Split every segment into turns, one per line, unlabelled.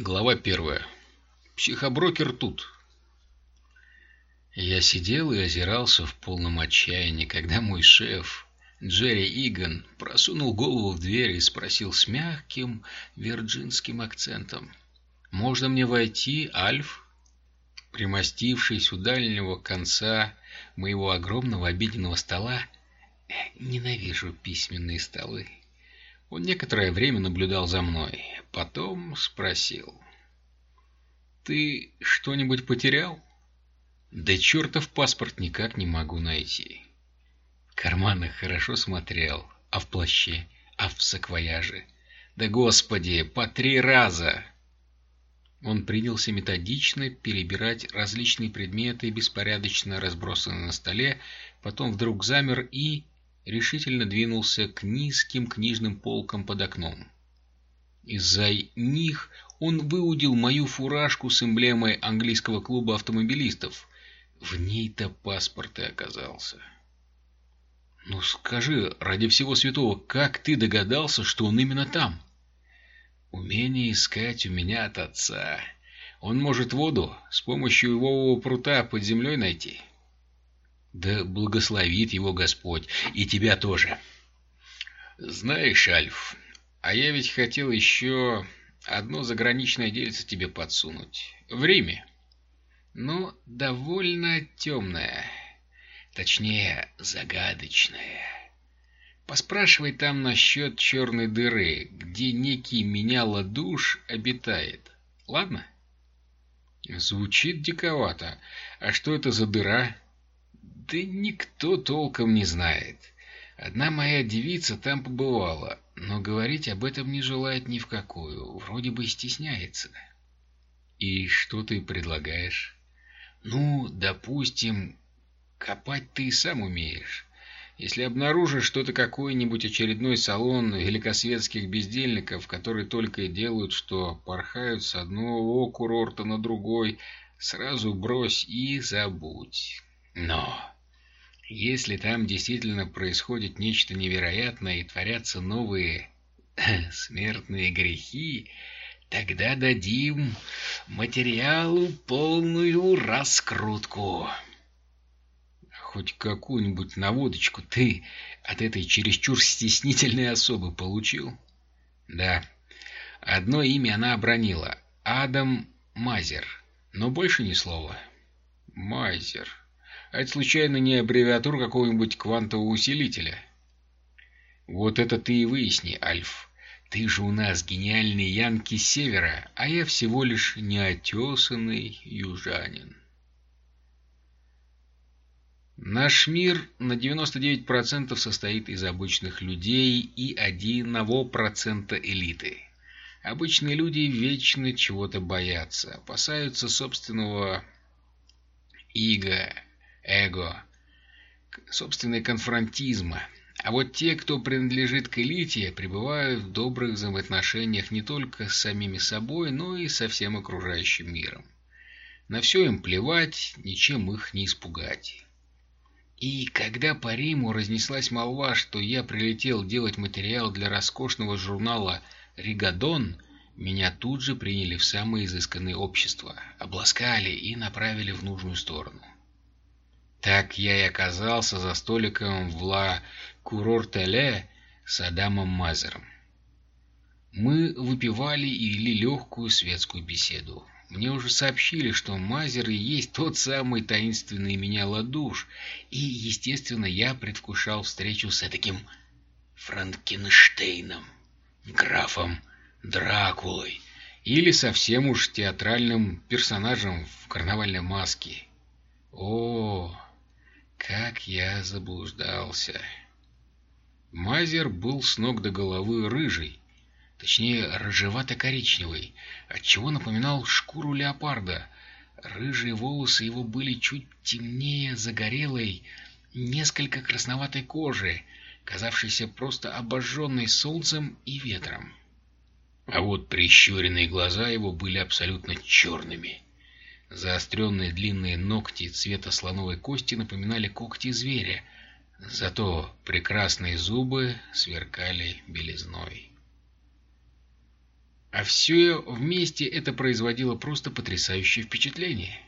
Глава первая. Психоброкер тут. Я сидел и озирался в полном отчаянии, когда мой шеф, Джерри Иган, просунул голову в дверь и спросил с мягким вирджинским акцентом. «Можно мне войти, Альф?» Примостившись у дальнего конца моего огромного обеденного стола, ненавижу письменные столы, он некоторое время наблюдал за мной, потом спросил. «Ты что-нибудь потерял?» «Да чертов паспорт никак не могу найти». В карманах хорошо смотрел, а в плаще, а в саквояже. «Да господи, по три раза!» Он принялся методично перебирать различные предметы, беспорядочно разбросанные на столе, потом вдруг замер и решительно двинулся к низким книжным полкам под окном. Из-за них он выудил мою фуражку с эмблемой английского клуба автомобилистов. В ней-то паспорт и оказался. «Ну скажи, ради всего святого, как ты догадался, что он именно там?» «Умение искать у меня от отца. Он может воду с помощью его прута под землей найти». Да благословит его Господь, и тебя тоже. Знаешь, Альф, а я ведь хотел еще одно заграничное дельце тебе подсунуть. В Риме. Ну, довольно темное. Точнее, загадочное. Поспрашивай там насчет черной дыры, где некий меняло душ обитает. Ладно? Звучит диковато. А что это за дыра? Да никто толком не знает. Одна моя девица там побывала, но говорить об этом не желает ни в какую, вроде бы стесняется. И что ты предлагаешь? Ну, допустим, копать ты сам умеешь. Если обнаружишь что-то какой-нибудь очередной салон великосветских бездельников, которые только и делают, что порхают с одного курорта на другой, сразу брось и забудь. Но если там действительно происходит нечто невероятное и творятся новые смертные грехи, тогда дадим материалу полную раскрутку. Хоть какую-нибудь наводочку ты от этой чересчур стеснительной особы получил? Да. Одно имя она обронила. Адам Мазер. Но больше ни слова. Мазер. А это случайно не аббревиатура какого-нибудь квантового усилителя? Вот это ты и выясни, Альф. Ты же у нас гениальный янки севера, а я всего лишь неотесанный южанин. Наш мир на 99% состоит из обычных людей и 1% элиты. Обычные люди вечно чего-то боятся, опасаются собственного иго, эго, собственной конфронтизма. А вот те, кто принадлежит к элите, пребывают в добрых взаимоотношениях не только с самими собой, но и со всем окружающим миром. На все им плевать, ничем их не испугать. И когда по Риму разнеслась молва, что я прилетел делать материал для роскошного журнала «Ригадон», меня тут же приняли в самое изысканное общество, обласкали и направили в нужную сторону. Так я и оказался за столиком в Ла Курортеле с Адамом Мазером. Мы выпивали и вели легкую светскую беседу. Мне уже сообщили, что Мазер и есть тот самый таинственный меня ладуш, и, естественно, я предвкушал встречу с таким Франкенштейном, графом Дракулой, или совсем уж театральным персонажем в карнавальной маске. О, как я заблуждался. Мазер был с ног до головы рыжий, точнее рыжевато-коричневый, отчего напоминал шкуру леопарда. Рыжие волосы его были чуть темнее загорелой, несколько красноватой кожи, казавшейся просто обожженной солнцем и ветром. А вот прищуренные глаза его были абсолютно черными — Заостренные длинные ногти цвета слоновой кости напоминали когти зверя, зато прекрасные зубы сверкали белизной. А все вместе это производило просто потрясающее впечатление.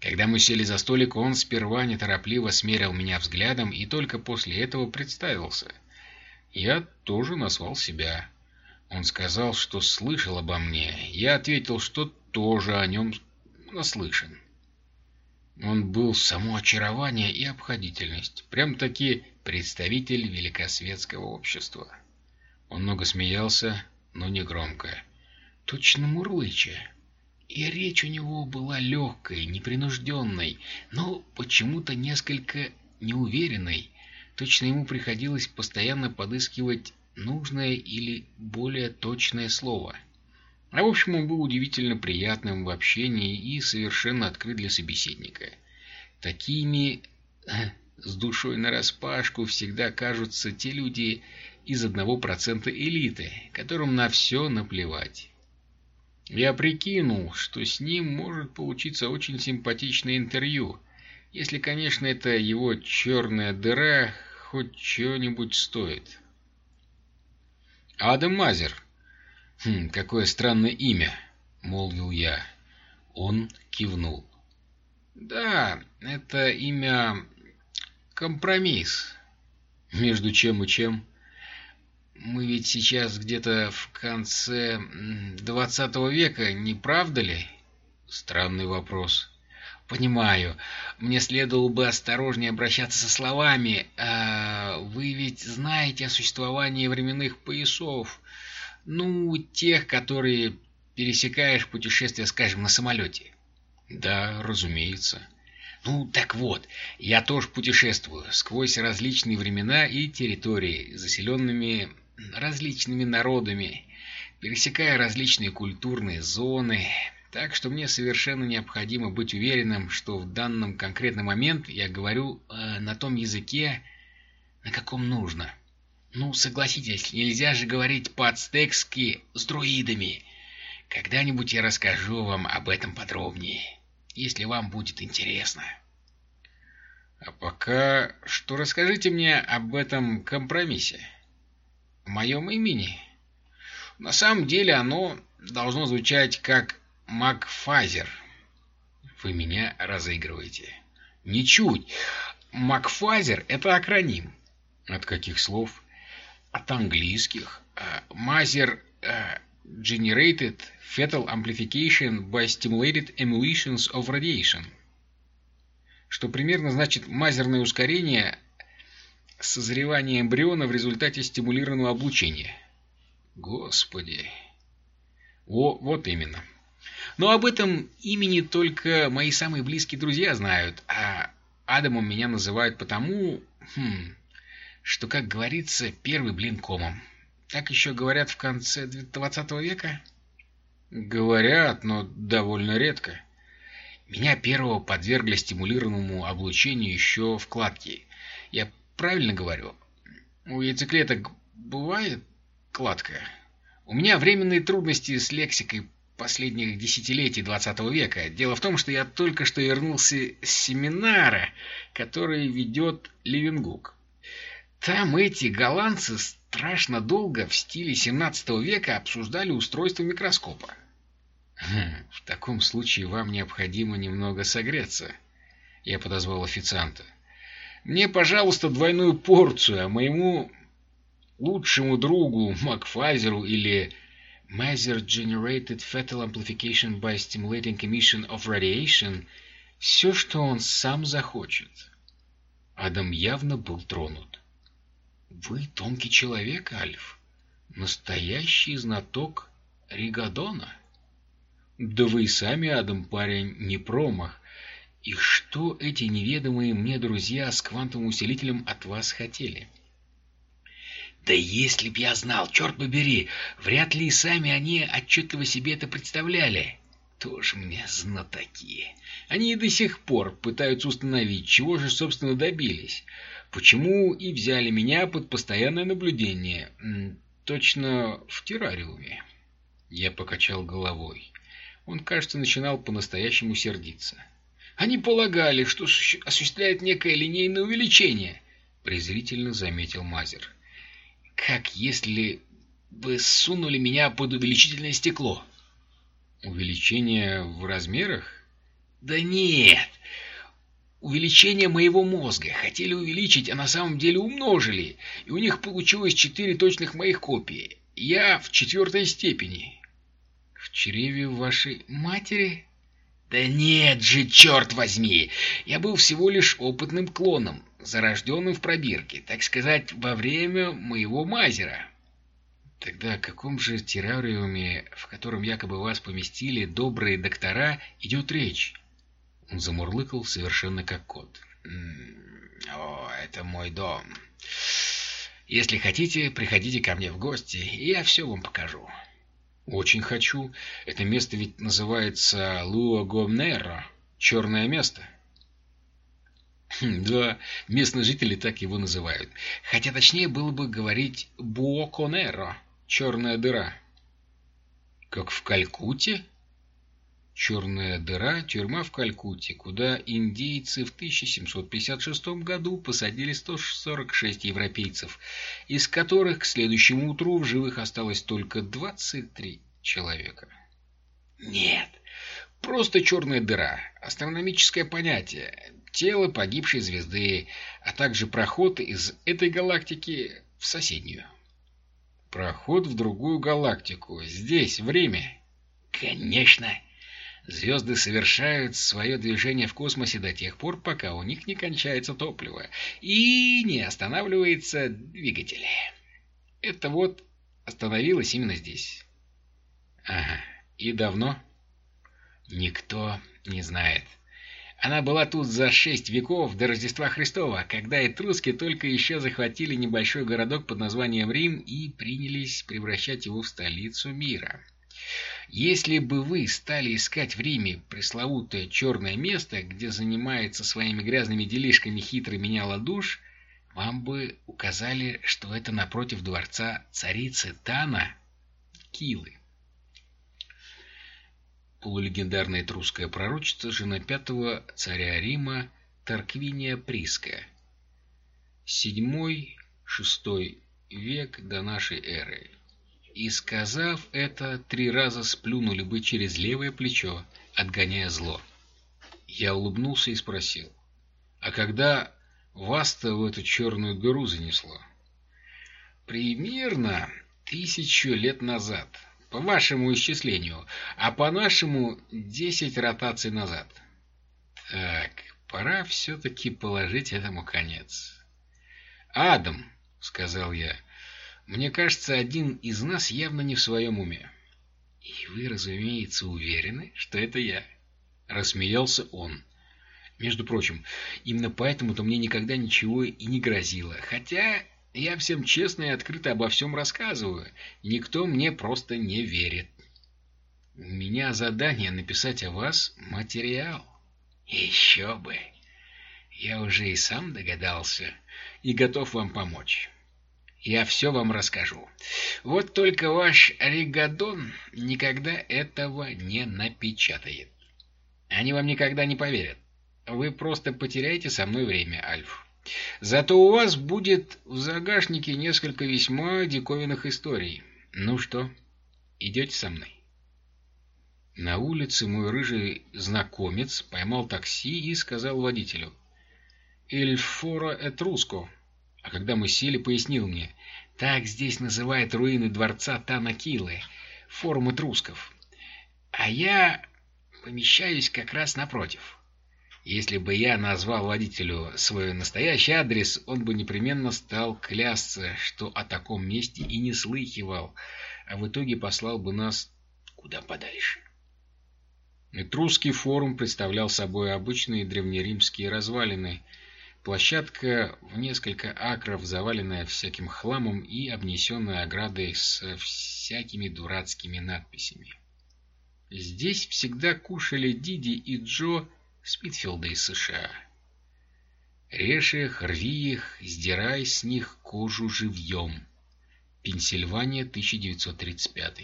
Когда мы сели за столик, он сперва неторопливо смерил меня взглядом и только после этого представился. Я тоже назвал себя. Он сказал, что слышал обо мне. Я ответил, что тоже о нем наслышан. Он был само очарование и обходительность. Прям-таки представитель великосветского общества. Он много смеялся, но не громко. Точно мурлыча. И речь у него была легкой, непринужденной, но почему-то несколько неуверенной. Точно ему приходилось постоянно подыскивать нужное или более точное слово. А в общем, он был удивительно приятным в общении и совершенно открыт для собеседника. Такими с душой нараспашку всегда кажутся те люди из одного процента элиты, которым на все наплевать. Я прикинул, что с ним может получиться очень симпатичное интервью, если, конечно, это его черная дыра хоть что-нибудь стоит. Адам Мазер. Хм, какое странное имя, молвил я. Он кивнул. Да, это имя компромисс. Между чем и чем? Мы ведь сейчас где-то в конце двадцатого века, не правда ли? Странный вопрос. Понимаю. Мне следовало бы осторожнее обращаться со словами. А вы ведь знаете о существовании временных поясов. Ну, тех, которые пересекаешь путешествие, скажем, на самолете. Да, разумеется. Ну, так вот, я тоже путешествую сквозь различные времена и территории, заселенными различными народами, пересекая различные культурные зоны, так что мне совершенно необходимо быть уверенным, что в данном конкретный момент я говорю э, на том языке, на каком нужно. Ну, согласитесь, нельзя же говорить по-ацтекски с друидами. Когда-нибудь я расскажу вам об этом подробнее, если вам будет интересно. А пока что расскажите мне об этом компромиссе в моем имени. На самом деле оно должно звучать как Макфазер. Вы меня разыгрываете. Ничуть. Макфазер — это акроним. От каких слов? От английских. Мазер uh, Generated Fetal Amplification by Stimulated Emulations of Radiation. Что примерно значит мазерное ускорение созревание эмбриона в результате стимулированного облучения. Господи. О, вот именно. Но об этом имени только мои самые близкие друзья знают, а Адамом меня называют потому, хм, что, как говорится, первый блин комом. Так еще говорят в конце 20 века? Говорят, но довольно редко. Меня первого подвергли стимулированному облучению еще в кладке. Я правильно говорю? У яйцеклеток бывает кладка? У меня временные трудности с лексикой последних десятилетий двадцатого века. Дело в том, что я только что вернулся с семинара, который ведет Левенгук. Там эти голландцы страшно долго в стиле 17 века обсуждали устройство микроскопа. Хм, в таком случае вам необходимо немного согреться. Я подозвал официанта. Мне, пожалуйста, двойную порцию, а моему лучшему другу Макфайзеру или Maser Generated Fetal Amplification by Stimulating Emission of Radiation все, что он сам захочет. Адам явно был тронут. Вы тонкий человек, Альф. Настоящий знаток Ригадона. Да вы и сами, Адам, парень, не промах. И что эти неведомые мне друзья с квантовым усилителем от вас хотели? Да если б я знал, черт побери, вряд ли и сами они отчетливо себе это представляли. Тоже мне знатоки. Они и до сих пор пытаются установить, чего же, собственно, добились. Почему и взяли меня под постоянное наблюдение. Точно в террариуме. Я покачал головой. Он, кажется, начинал по-настоящему сердиться. Они полагали, что осуществляют некое линейное увеличение, презрительно заметил Мазер. Как если бы сунули меня под увеличительное стекло. Увеличение в размерах? Да нет! Увеличение моего мозга. Хотели увеличить, а на самом деле умножили. И у них получилось четыре точных моих копии. Я в четвертой степени. В чреве вашей матери? Да нет же, черт возьми! Я был всего лишь опытным клоном, зарожденным в пробирке, так сказать, во время моего мазера. Тогда о каком же террариуме, в котором якобы вас поместили добрые доктора, идет речь? Он замурлыкал совершенно как кот. «О, это мой дом. Если хотите, приходите ко мне в гости, и я все вам покажу». «Очень хочу. Это место ведь называется Луагомнеро. Черное место». Да, местные жители так его называют. Хотя точнее было бы говорить Буоконеро. Черная дыра. Как в Калькутте? Черная дыра – тюрьма в Калькутте, куда индейцы в 1756 году посадили 146 европейцев, из которых к следующему утру в живых осталось только 23 человека. Нет, просто черная дыра, астрономическое понятие, тело погибшей звезды, а также проход из этой галактики в соседнюю. Проход в другую галактику. Здесь время. Конечно. Звезды совершают свое движение в космосе до тех пор, пока у них не кончается топливо и не останавливается двигатель. Это вот остановилось именно здесь. Ага. И давно? Никто не знает. Она была тут за шесть веков до Рождества Христова, когда этруски только еще захватили небольшой городок под названием Рим и принялись превращать его в столицу мира. Если бы вы стали искать в Риме пресловутое черное место, где занимается своими грязными делишками хитрый меняла душ, вам бы указали, что это напротив дворца царицы Тана Килы полулегендарная этрусская пророчица, жена пятого царя Рима Тарквиния Приска. Седьмой-шестой век до нашей эры. И, сказав это, три раза сплюнули бы через левое плечо, отгоняя зло. Я улыбнулся и спросил, «А когда вас-то в эту черную дыру занесло?» «Примерно тысячу лет назад», по вашему исчислению, а по нашему десять ротаций назад. Так, пора все-таки положить этому конец. «Адам», — сказал я, — «мне кажется, один из нас явно не в своем уме». «И вы, разумеется, уверены, что это я?» — рассмеялся он. Между прочим, именно поэтому-то мне никогда ничего и не грозило, хотя я всем честно и открыто обо всем рассказываю. Никто мне просто не верит. У меня задание написать о вас материал. Еще бы. Я уже и сам догадался и готов вам помочь. Я все вам расскажу. Вот только ваш Ригадон никогда этого не напечатает. Они вам никогда не поверят. Вы просто потеряете со мной время, Альф. Зато у вас будет в загашнике несколько весьма диковинных историй. Ну что, идете со мной? На улице мой рыжий знакомец поймал такси и сказал водителю «Эль фора этруско». А когда мы сели, пояснил мне «Так здесь называют руины дворца Танакилы, форум этрусков. А я помещаюсь как раз напротив». Если бы я назвал водителю свой настоящий адрес, он бы непременно стал клясться, что о таком месте и не слыхивал, а в итоге послал бы нас куда подальше. Этрусский форум представлял собой обычные древнеримские развалины, площадка в несколько акров, заваленная всяким хламом и обнесенная оградой со всякими дурацкими надписями. Здесь всегда кушали Диди и Джо Спитфилда из США. Режь их, рви их, сдирай с них кожу живьем. Пенсильвания, 1935.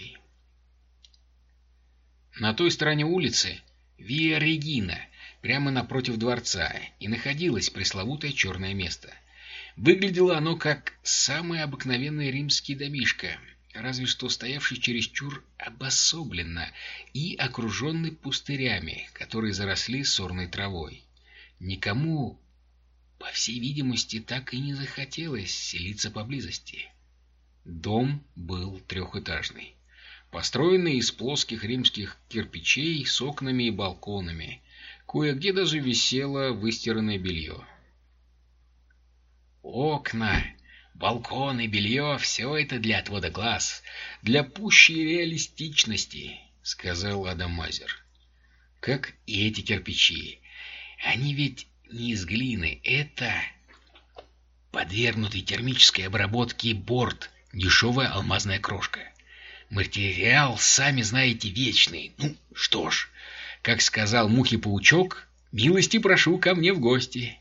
На той стороне улицы Виа Регина, прямо напротив дворца, и находилось пресловутое черное место. Выглядело оно как самый обыкновенный римский домишко, разве что стоявший чересчур обособленно и окруженный пустырями, которые заросли сорной травой. Никому, по всей видимости, так и не захотелось селиться поблизости. Дом был трехэтажный, построенный из плоских римских кирпичей с окнами и балконами. Кое-где даже висело выстиранное белье. Окна Балкон и белье — все это для отвода глаз, для пущей реалистичности, — сказал Адам Мазер. Как и эти кирпичи. Они ведь не из глины, это подвергнутый термической обработке борт, дешевая алмазная крошка. Материал, сами знаете, вечный. Ну, что ж, как сказал мухи-паучок, милости прошу ко мне в гости.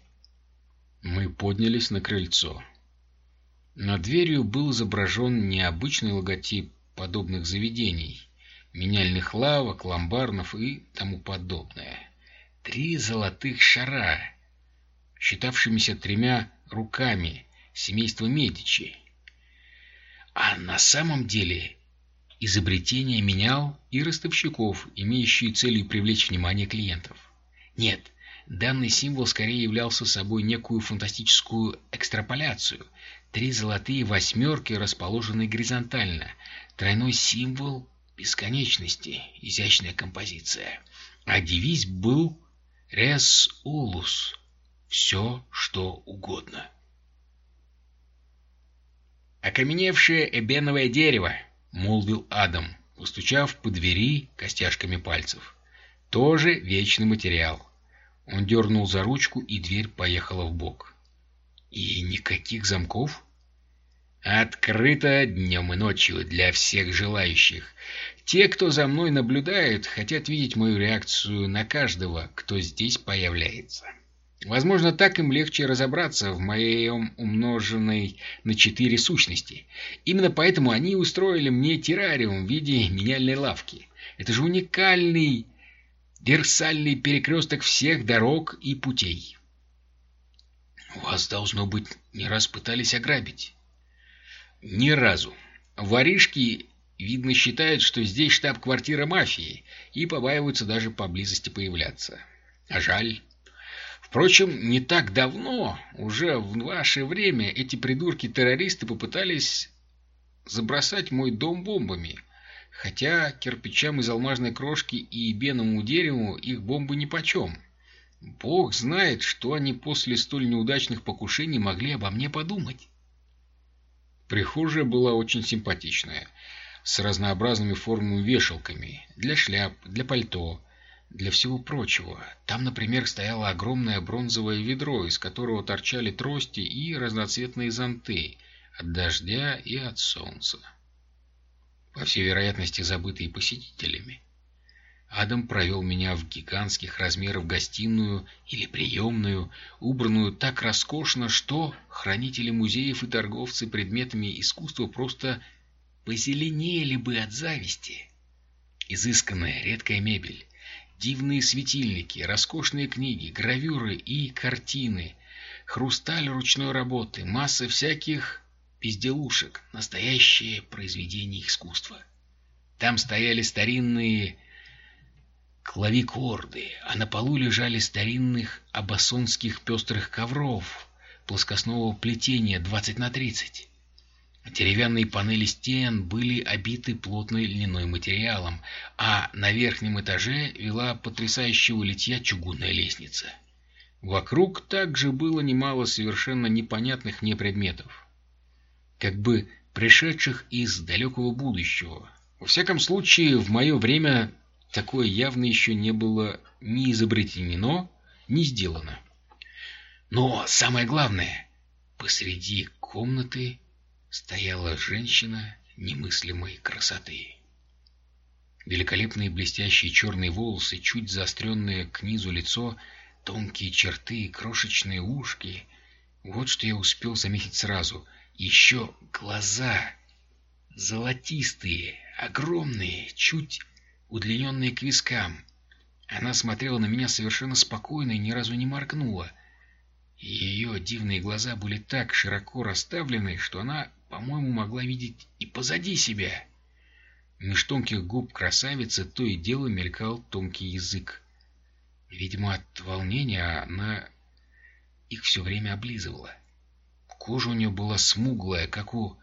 Мы поднялись на крыльцо. Над дверью был изображен необычный логотип подобных заведений, меняльных лавок, ломбарнов и тому подобное. Три золотых шара, считавшимися тремя руками семейства Медичи. А на самом деле изобретение менял и ростовщиков, имеющие целью привлечь внимание клиентов. Нет, данный символ скорее являлся собой некую фантастическую экстраполяцию – Три золотые восьмерки расположены горизонтально. Тройной символ бесконечности. Изящная композиция. А девиз был «Рес улус». Все, что угодно. «Окаменевшее эбеновое дерево», — молвил Адам, постучав по двери костяшками пальцев. «Тоже вечный материал». Он дернул за ручку, и дверь поехала в бок. И никаких замков? Открыто днем и ночью для всех желающих. Те, кто за мной наблюдают, хотят видеть мою реакцию на каждого, кто здесь появляется. Возможно, так им легче разобраться в моем умноженной на четыре сущности. Именно поэтому они устроили мне террариум в виде меняльной лавки. Это же уникальный версальный перекресток всех дорог и путей. Вас, должно быть, не раз пытались ограбить. Ни разу. Воришки, видно, считают, что здесь штаб-квартира мафии, и побаиваются даже поблизости появляться. А жаль. Впрочем, не так давно, уже в ваше время, эти придурки-террористы попытались забросать мой дом бомбами. Хотя кирпичам из алмазной крошки и беному дереву их бомбы нипочем. Бог знает, что они после столь неудачных покушений могли обо мне подумать. Прихожая была очень симпатичная, с разнообразными формами вешалками, для шляп, для пальто, для всего прочего. Там, например, стояло огромное бронзовое ведро, из которого торчали трости и разноцветные зонты от дождя и от солнца. По всей вероятности, забытые посетителями. Адам провел меня в гигантских размеров гостиную или приемную, убранную так роскошно, что хранители музеев и торговцы предметами искусства просто позеленели бы от зависти. Изысканная редкая мебель, дивные светильники, роскошные книги, гравюры и картины, хрусталь ручной работы, масса всяких безделушек, настоящее произведение искусства. Там стояли старинные клавикорды, а на полу лежали старинных абасонских пестрых ковров плоскостного плетения 20 на 30. Деревянные панели стен были обиты плотной льняной материалом, а на верхнем этаже вела потрясающего литья чугунная лестница. Вокруг также было немало совершенно непонятных мне предметов, как бы пришедших из далекого будущего. Во всяком случае, в мое время такое явно еще не было ни изобретено, ни сделано. Но самое главное, посреди комнаты стояла женщина немыслимой красоты. Великолепные блестящие черные волосы, чуть заостренное к низу лицо, тонкие черты, крошечные ушки. Вот что я успел заметить сразу. Еще глаза золотистые, огромные, чуть удлиненные к вискам. Она смотрела на меня совершенно спокойно и ни разу не моргнула. Ее дивные глаза были так широко расставлены, что она по-моему, могла видеть и позади себя. Меж тонких губ красавицы то и дело мелькал тонкий язык. Видимо, от волнения она их все время облизывала. Кожа у нее была смуглая, как у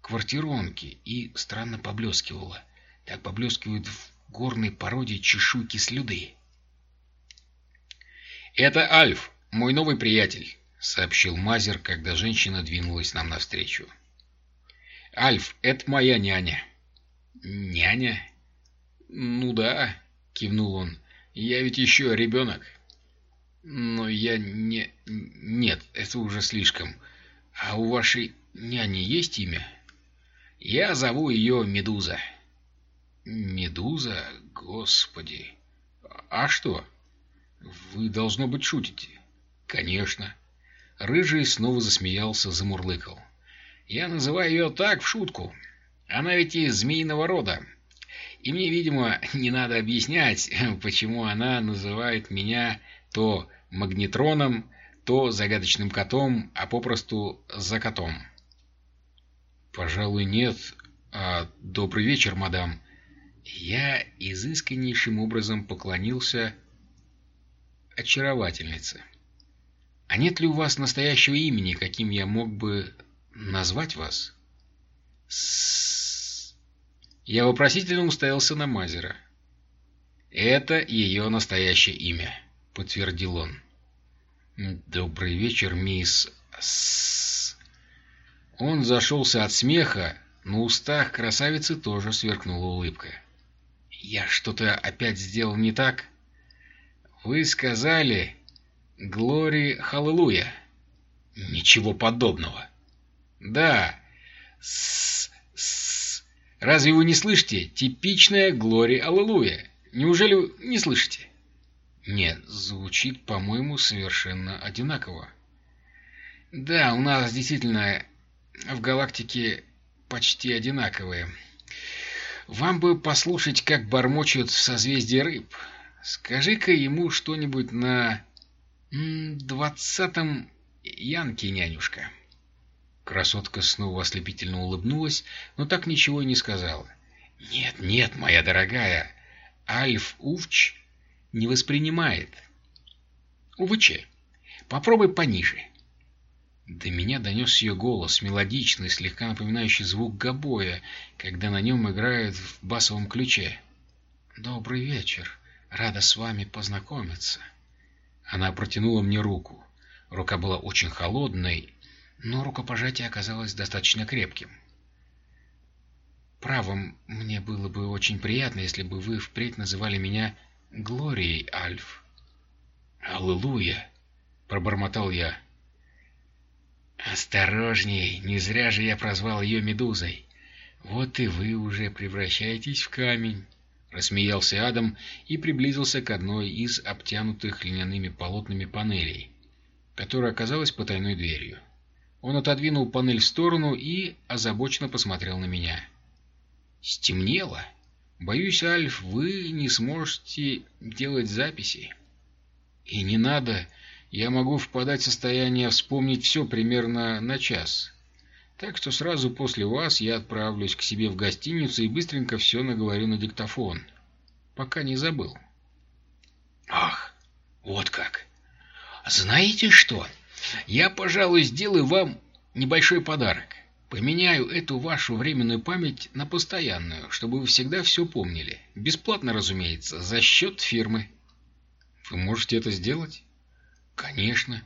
квартиронки, и странно поблескивала. Так поблескивают в горной породе чешуйки слюды. «Это Альф, мой новый приятель», — сообщил Мазер, когда женщина двинулась нам навстречу. «Альф, это моя няня». «Няня?» «Ну да», — кивнул он. «Я ведь еще ребенок». «Но я не... Нет, это уже слишком. А у вашей няни есть имя?» «Я зову ее Медуза». «Медуза? Господи! А что? Вы, должно быть, шутите?» «Конечно». Рыжий снова засмеялся, замурлыкал. «Я называю ее так в шутку. Она ведь из змеиного рода. И мне, видимо, не надо объяснять, почему она называет меня то магнетроном, то загадочным котом, а попросту за котом. «Пожалуй, нет. А добрый вечер, мадам». Я изысканнейшим образом поклонился очаровательнице. «А нет ли у вас настоящего имени, каким я мог бы назвать вас?» Я вопросительно уставился на Мазера. «Это ее настоящее имя», — подтвердил он. «Добрый вечер, мисс С...» Он зашелся от смеха, на устах красавицы тоже сверкнула улыбка. «Я что-то опять сделал не так?» «Вы сказали «Глори Халлелуя». «Ничего подобного». «Да, с с Разве вы не слышите? Типичная Глори Аллилуйя. Неужели не слышите? Нет, звучит, по-моему, совершенно одинаково. Да, у нас действительно в галактике почти одинаковые. Вам бы послушать, как бормочут в созвездии рыб. Скажи-ка ему что-нибудь на двадцатом Янке, нянюшка. Красотка снова ослепительно улыбнулась, но так ничего и не сказала. «Нет, нет, моя дорогая, Альф Увч не воспринимает. Увыче, попробуй пониже». До меня донес ее голос, мелодичный, слегка напоминающий звук гобоя, когда на нем играют в басовом ключе. «Добрый вечер. Рада с вами познакомиться». Она протянула мне руку. Рука была очень холодной, но рукопожатие оказалось достаточно крепким. Правом, мне было бы очень приятно, если бы вы впредь называли меня Глорией, Альф. Аллилуйя! Пробормотал я. Осторожней, не зря же я прозвал ее Медузой. Вот и вы уже превращаетесь в камень. Рассмеялся Адам и приблизился к одной из обтянутых льняными полотнами панелей, которая оказалась потайной дверью. Он отодвинул панель в сторону и озабоченно посмотрел на меня. «Стемнело. Боюсь, Альф, вы не сможете делать записи». «И не надо. Я могу впадать в состояние вспомнить все примерно на час. Так что сразу после вас я отправлюсь к себе в гостиницу и быстренько все наговорю на диктофон. Пока не забыл». «Ах, вот как! Знаете что?» Я, пожалуй, сделаю вам небольшой подарок. Поменяю эту вашу временную память на постоянную, чтобы вы всегда все помнили. Бесплатно, разумеется, за счет фирмы. Вы можете это сделать? Конечно,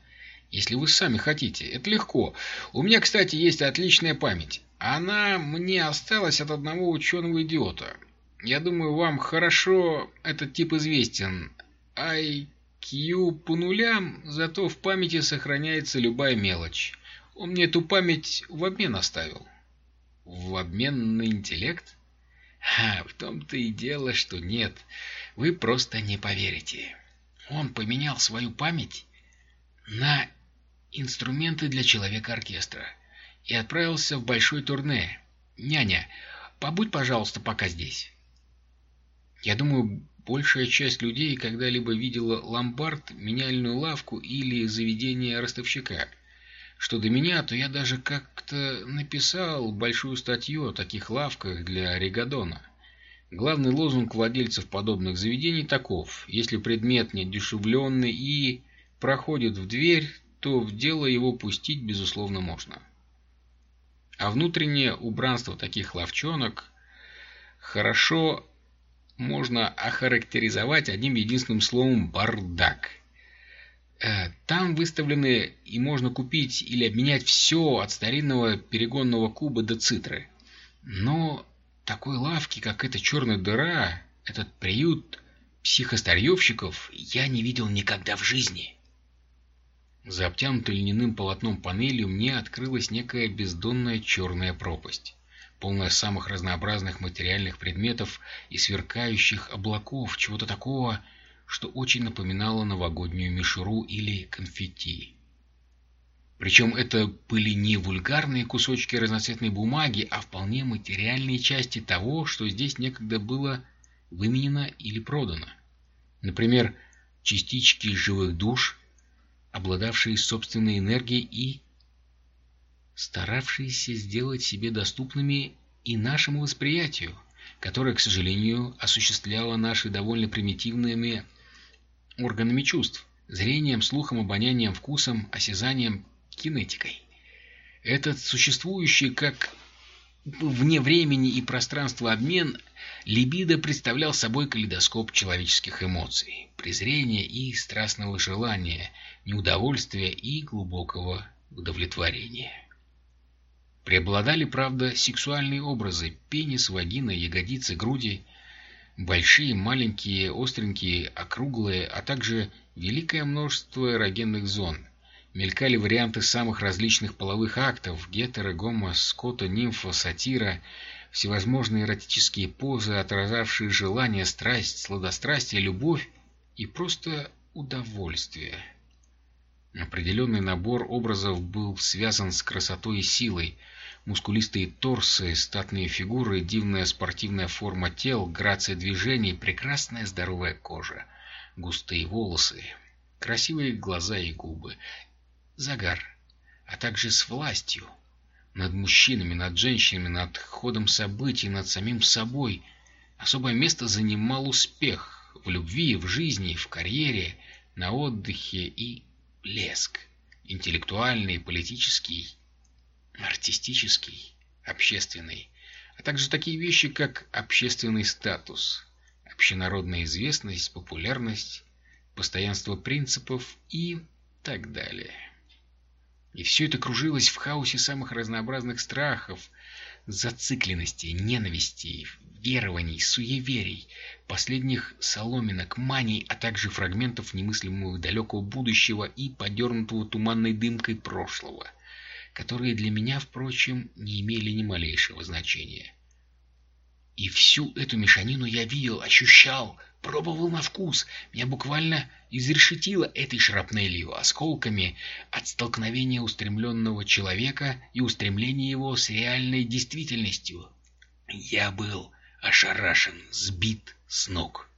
если вы сами хотите. Это легко. У меня, кстати, есть отличная память. Она мне осталась от одного ученого-идиота. Я думаю, вам хорошо этот тип известен. Ай... Q по нулям, зато в памяти сохраняется любая мелочь. Он мне эту память в обмен оставил. В обмен на интеллект? А, в том-то и дело, что нет. Вы просто не поверите. Он поменял свою память на инструменты для человека-оркестра и отправился в большой турне. Няня, побудь, пожалуйста, пока здесь. Я думаю, Большая часть людей когда-либо видела ломбард, меняльную лавку или заведение ростовщика. что до меня, то я даже как-то написал большую статью о таких лавках для Ригадона. Главный лозунг владельцев подобных заведений таков. Если предмет недешевленный и проходит в дверь, то в дело его пустить, безусловно, можно. А внутреннее убранство таких ловчонок хорошо можно охарактеризовать одним единственным словом «бардак». Э, там выставлены и можно купить или обменять все от старинного перегонного куба до цитры. Но такой лавки, как эта черная дыра, этот приют психостарьевщиков, я не видел никогда в жизни. За обтянутой льняным полотном панелью мне открылась некая бездонная черная пропасть, полная самых разнообразных материальных предметов и сверкающих облаков, чего-то такого, что очень напоминало новогоднюю мишуру или конфетти. Причем это были не вульгарные кусочки разноцветной бумаги, а вполне материальные части того, что здесь некогда было выменено или продано. Например, частички живых душ, обладавшие собственной энергией и старавшиеся сделать себе доступными и нашему восприятию, которое, к сожалению, осуществляло наши довольно примитивными органами чувств – зрением, слухом, обонянием, вкусом, осязанием, кинетикой. Этот существующий как вне времени и пространства обмен либидо представлял собой калейдоскоп человеческих эмоций, презрения и страстного желания, неудовольствия и глубокого удовлетворения. Преобладали, правда, сексуальные образы – пенис, вагина, ягодицы, груди, большие, маленькие, остренькие, округлые, а также великое множество эрогенных зон – Мелькали варианты самых различных половых актов – гетеро, гомо, скота, нимфа, сатира, всевозможные эротические позы, отражавшие желание, страсть, сладострастие, любовь и просто удовольствие. Определенный набор образов был связан с красотой и силой. Мускулистые торсы, статные фигуры, дивная спортивная форма тел, грация движений, прекрасная здоровая кожа, густые волосы, красивые глаза и губы, загар, а также с властью над мужчинами, над женщинами, над ходом событий, над самим собой. Особое место занимал успех в любви, в жизни, в карьере, на отдыхе и блеск. Интеллектуальный, политический, артистический, общественный. А также такие вещи, как общественный статус, общенародная известность, популярность, постоянство принципов и так далее. И все это кружилось в хаосе самых разнообразных страхов, зацикленности, ненависти, верований, суеверий, последних соломинок, маний, а также фрагментов немыслимого далекого будущего и подернутого туманной дымкой прошлого, которые для меня, впрочем, не имели ни малейшего значения. И всю эту мешанину я видел, ощущал, пробовал на вкус. Меня буквально изрешетило этой шрапнелью, осколками от столкновения устремленного человека и устремления его с реальной действительностью. Я был ошарашен, сбит с ног.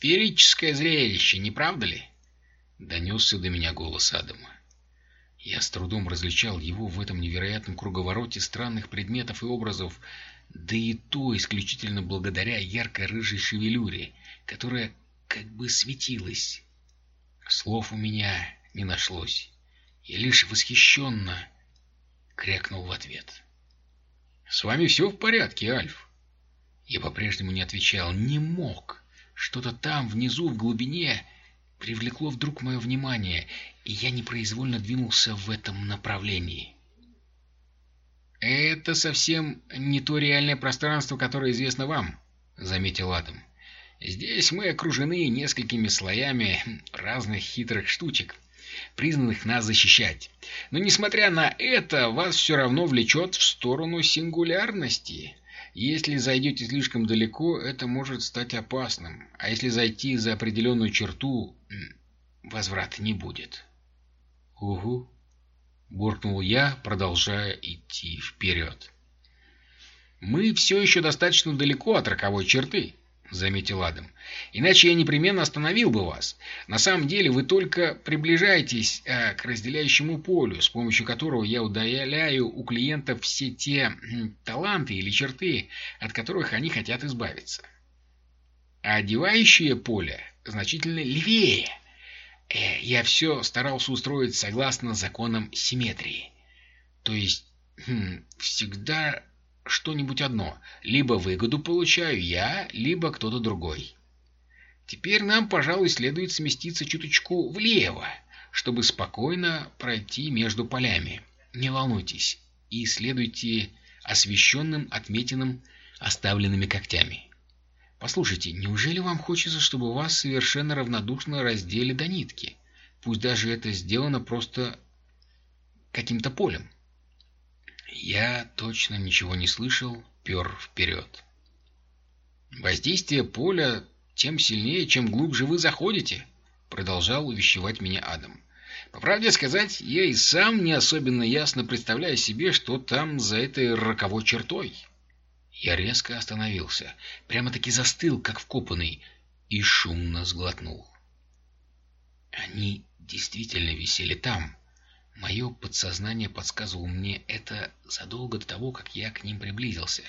«Феерическое зрелище, не правда ли?» — донесся до меня голос Адама. Я с трудом различал его в этом невероятном круговороте странных предметов и образов, да и то исключительно благодаря яркой рыжей шевелюре, которая как бы светилась. Слов у меня не нашлось. Я лишь восхищенно крякнул в ответ. «С вами все в порядке, Альф?» Я по-прежнему не отвечал. Не мог. Что-то там, внизу, в глубине, привлекло вдруг мое внимание, и я непроизвольно двинулся в этом направлении. «Это совсем не то реальное пространство, которое известно вам», — заметил Адам. «Здесь мы окружены несколькими слоями разных хитрых штучек, признанных нас защищать. Но, несмотря на это, вас все равно влечет в сторону сингулярности. Если зайдете слишком далеко, это может стать опасным, а если зайти за определенную черту, возврата не будет». «Угу», — буркнул я, продолжая идти вперед. «Мы все еще достаточно далеко от роковой черты», —— заметил Адам. «Иначе я непременно остановил бы вас. На самом деле вы только приближаетесь а, к разделяющему полю, с помощью которого я удаляю у клиентов все те м, таланты или черты, от которых они хотят избавиться. А одевающее поле значительно левее. Э, я все старался устроить согласно законам симметрии. То есть хм, всегда что-нибудь одно. Либо выгоду получаю я, либо кто-то другой. Теперь нам, пожалуй, следует сместиться чуточку влево, чтобы спокойно пройти между полями. Не волнуйтесь и следуйте освещенным отметинам, оставленными когтями. Послушайте, неужели вам хочется, чтобы вас совершенно равнодушно раздели до нитки? Пусть даже это сделано просто каким-то полем. Я точно ничего не слышал, пер вперед. «Воздействие поля тем сильнее, чем глубже вы заходите», — продолжал увещевать меня Адам. «По правде сказать, я и сам не особенно ясно представляю себе, что там за этой роковой чертой». Я резко остановился, прямо-таки застыл, как вкопанный, и шумно сглотнул. Они действительно висели там, Мое подсознание подсказывало мне это задолго до того, как я к ним приблизился.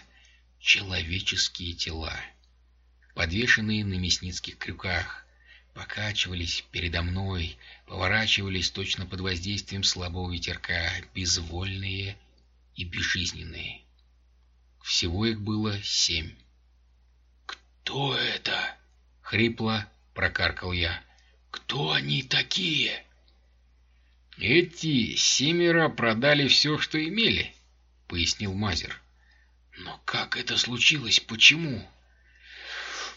Человеческие тела, подвешенные на мясницких крюках, покачивались передо мной, поворачивались точно под воздействием слабого ветерка, безвольные и безжизненные. Всего их было семь. «Кто это?» — хрипло прокаркал я. «Кто они такие?» «Эти семеро продали все, что имели», — пояснил Мазер. «Но как это случилось? Почему?»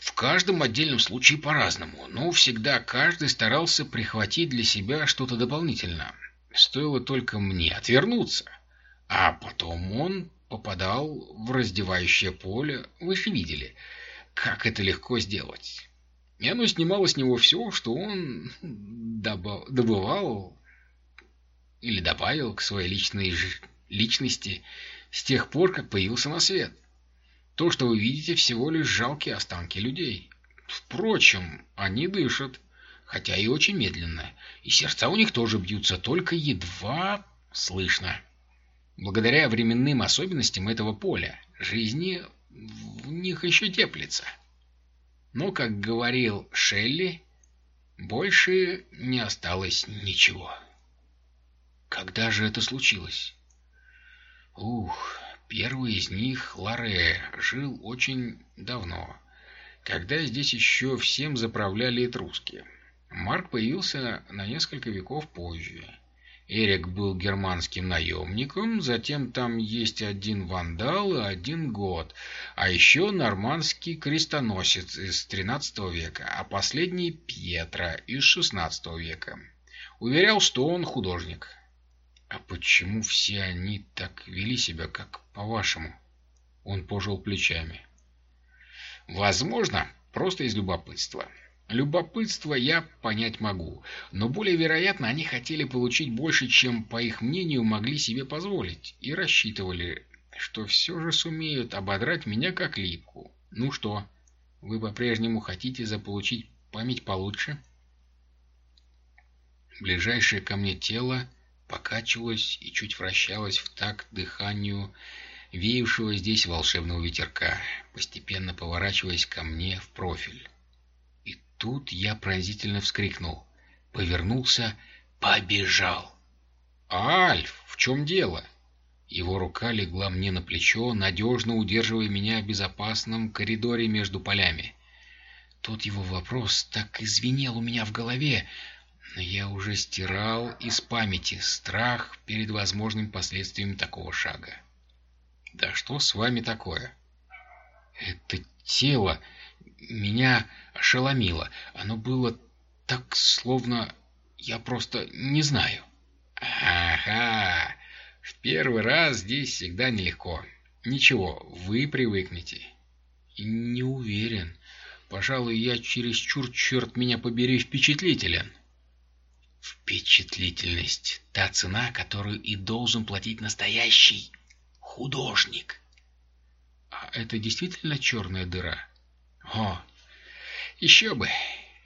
В каждом отдельном случае по-разному, но всегда каждый старался прихватить для себя что-то дополнительное. Стоило только мне отвернуться, а потом он попадал в раздевающее поле, вы же видели, как это легко сделать. И оно снимало с него все, что он добывал или добавил к своей личной личности с тех пор, как появился на свет. То, что вы видите, всего лишь жалкие останки людей. Впрочем, они дышат, хотя и очень медленно, и сердца у них тоже бьются, только едва слышно. Благодаря временным особенностям этого поля, жизни в них еще теплится. Но, как говорил Шелли, больше не осталось ничего. Когда же это случилось? Ух, первый из них, Ларе, жил очень давно, когда здесь еще всем заправляли этруски. Марк появился на несколько веков позже. Эрик был германским наемником, затем там есть один вандал и один год, а еще нормандский крестоносец из XIII века, а последний Пьетро из XVI века. Уверял, что он художник. «А почему все они так вели себя, как по-вашему?» Он пожал плечами. «Возможно, просто из любопытства. Любопытство я понять могу, но более вероятно, они хотели получить больше, чем, по их мнению, могли себе позволить, и рассчитывали, что все же сумеют ободрать меня как липку. Ну что, вы по-прежнему хотите заполучить память получше?» Ближайшее ко мне тело покачивалась и чуть вращалась в такт дыханию веявшего здесь волшебного ветерка, постепенно поворачиваясь ко мне в профиль. И тут я пронзительно вскрикнул, повернулся, побежал. «Альф, в чем дело?» Его рука легла мне на плечо, надежно удерживая меня в безопасном коридоре между полями. Тот его вопрос так извинел у меня в голове, но я уже стирал из памяти страх перед возможными последствиями такого шага. Да что с вами такое? Это тело меня ошеломило. Оно было так, словно я просто не знаю. Ага, в первый раз здесь всегда нелегко. Ничего, вы привыкнете. Не уверен. Пожалуй, я чересчур, черт меня побери, впечатлителен. Впечатлительность — та цена, которую и должен платить настоящий художник. А это действительно черная дыра? О, Еще бы.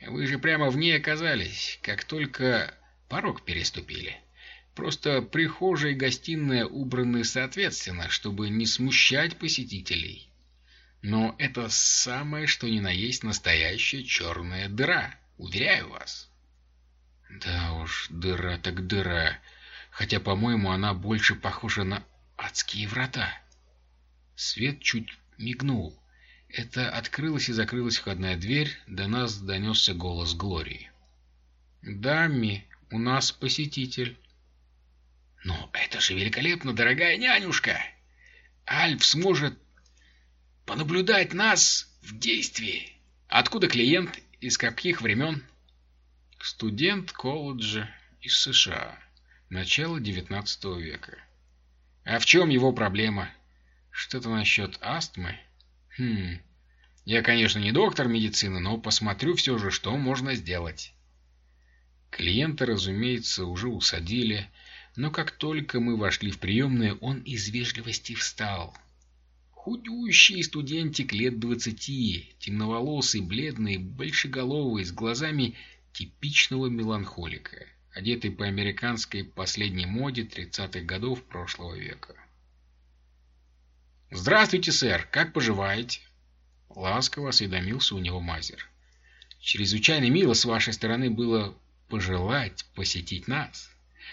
Вы же прямо в ней оказались, как только порог переступили. Просто прихожая и гостиная убраны соответственно, чтобы не смущать посетителей. Но это самое, что ни на есть настоящая черная дыра, уверяю вас. Да уж, дыра так дыра. Хотя, по-моему, она больше похожа на адские врата. Свет чуть мигнул. Это открылась и закрылась входная дверь, до нас донесся голос Глории. «Дамми, у нас посетитель». «Но это же великолепно, дорогая нянюшка! Альф сможет понаблюдать нас в действии. Откуда клиент? Из каких времен?» «Студент колледжа из США. Начало XIX века». «А в чем его проблема? Что-то насчет астмы?» Хм. Я, конечно, не доктор медицины, но посмотрю все же, что можно сделать. Клиента, разумеется, уже усадили, но как только мы вошли в приемную, он из вежливости встал. Худющий студентик лет двадцати, темноволосый, бледный, большеголовый, с глазами типичного меланхолика, одетый по американской последней моде тридцатых годов прошлого века. «Здравствуйте, сэр! Как поживаете?» Ласково осведомился у него Мазер. «Чрезвычайно мило с вашей стороны было пожелать посетить нас.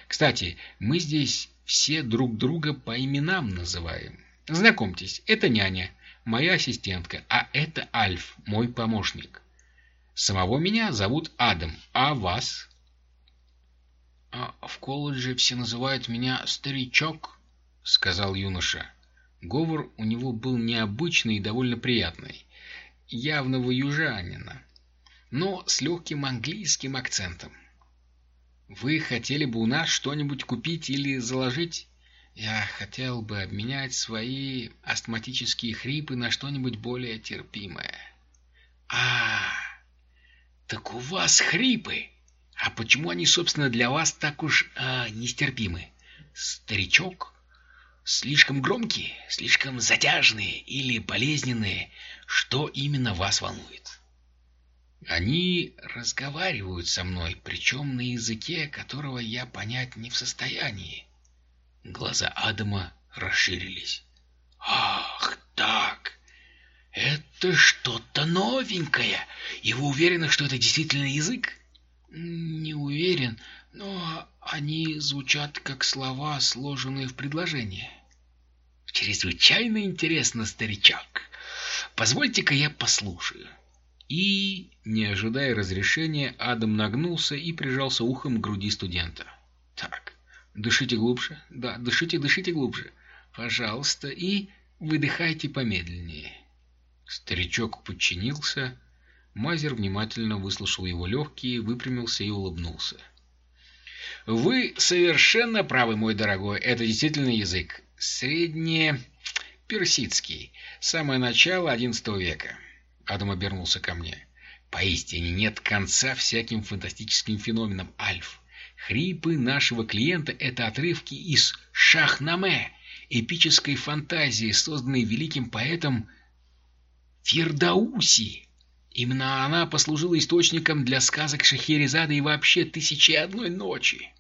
Кстати, мы здесь все друг друга по именам называем. Знакомьтесь, это няня, моя ассистентка, а это Альф, мой помощник. Самого меня зовут Адам, а вас?» «А в колледже все называют меня старичок», — сказал юноша. Говор у него был необычный и довольно приятный, явного южанина, но с легким английским акцентом. «Вы хотели бы у нас что-нибудь купить или заложить?» «Я хотел бы обменять свои астматические хрипы на что-нибудь более терпимое». «А, так у вас хрипы! А почему они, собственно, для вас так уж а, нестерпимы? Старичок?» Слишком громкие, слишком затяжные или болезненные? Что именно вас волнует? Они разговаривают со мной, причем на языке, которого я понять не в состоянии. Глаза Адама расширились. «Ах, так! Это что-то новенькое! И вы уверены, что это действительно язык?» «Не уверен, но они звучат как слова, сложенные в предложение. Чрезвычайно интересно, старичок. Позвольте-ка я послушаю. И, не ожидая разрешения, Адам нагнулся и прижался ухом к груди студента. Так, дышите глубже. Да, дышите, дышите глубже. Пожалуйста, и выдыхайте помедленнее. Старичок подчинился. Мазер внимательно выслушал его легкие, выпрямился и улыбнулся. — вы совершенно правы, мой дорогой. Это действительно язык. Среднеперсидский. Самое начало XI века. Адам обернулся ко мне. Поистине нет конца всяким фантастическим феноменам, Альф. Хрипы нашего клиента — это отрывки из Шахнаме, эпической фантазии, созданной великим поэтом Фирдауси. Именно она послужила источником для сказок Шахерезады и вообще «Тысячи и одной ночи».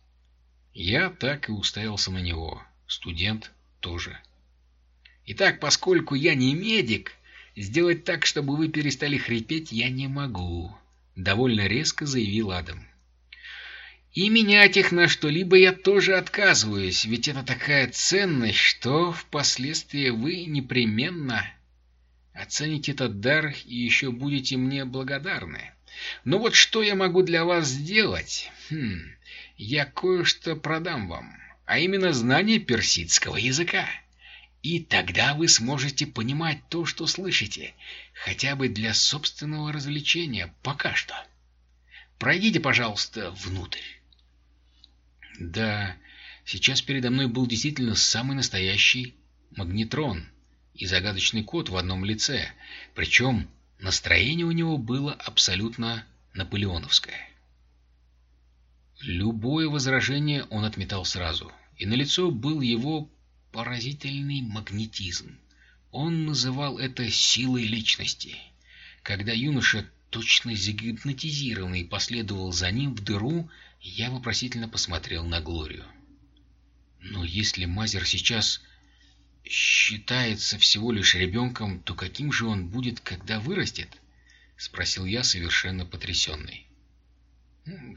Я так и уставился на него. Студент тоже. Итак, поскольку я не медик, сделать так, чтобы вы перестали хрипеть, я не могу. Довольно резко заявил Адам. И менять их на что-либо я тоже отказываюсь, ведь это такая ценность, что впоследствии вы непременно оцените этот дар и еще будете мне благодарны. Но вот что я могу для вас сделать? Хм, я кое-что продам вам, а именно знание персидского языка. И тогда вы сможете понимать то, что слышите, хотя бы для собственного развлечения пока что. Пройдите, пожалуйста, внутрь. Да, сейчас передо мной был действительно самый настоящий магнетрон и загадочный кот в одном лице, причем настроение у него было абсолютно наполеоновское. Любое возражение он отметал сразу, и на лицо был его поразительный магнетизм. Он называл это силой личности. Когда юноша точно загипнотизированный, последовал за ним в дыру, я вопросительно посмотрел на Глорию. Но если Мазер сейчас считается всего лишь ребенком, то каким же он будет, когда вырастет? — спросил я, совершенно потрясенный.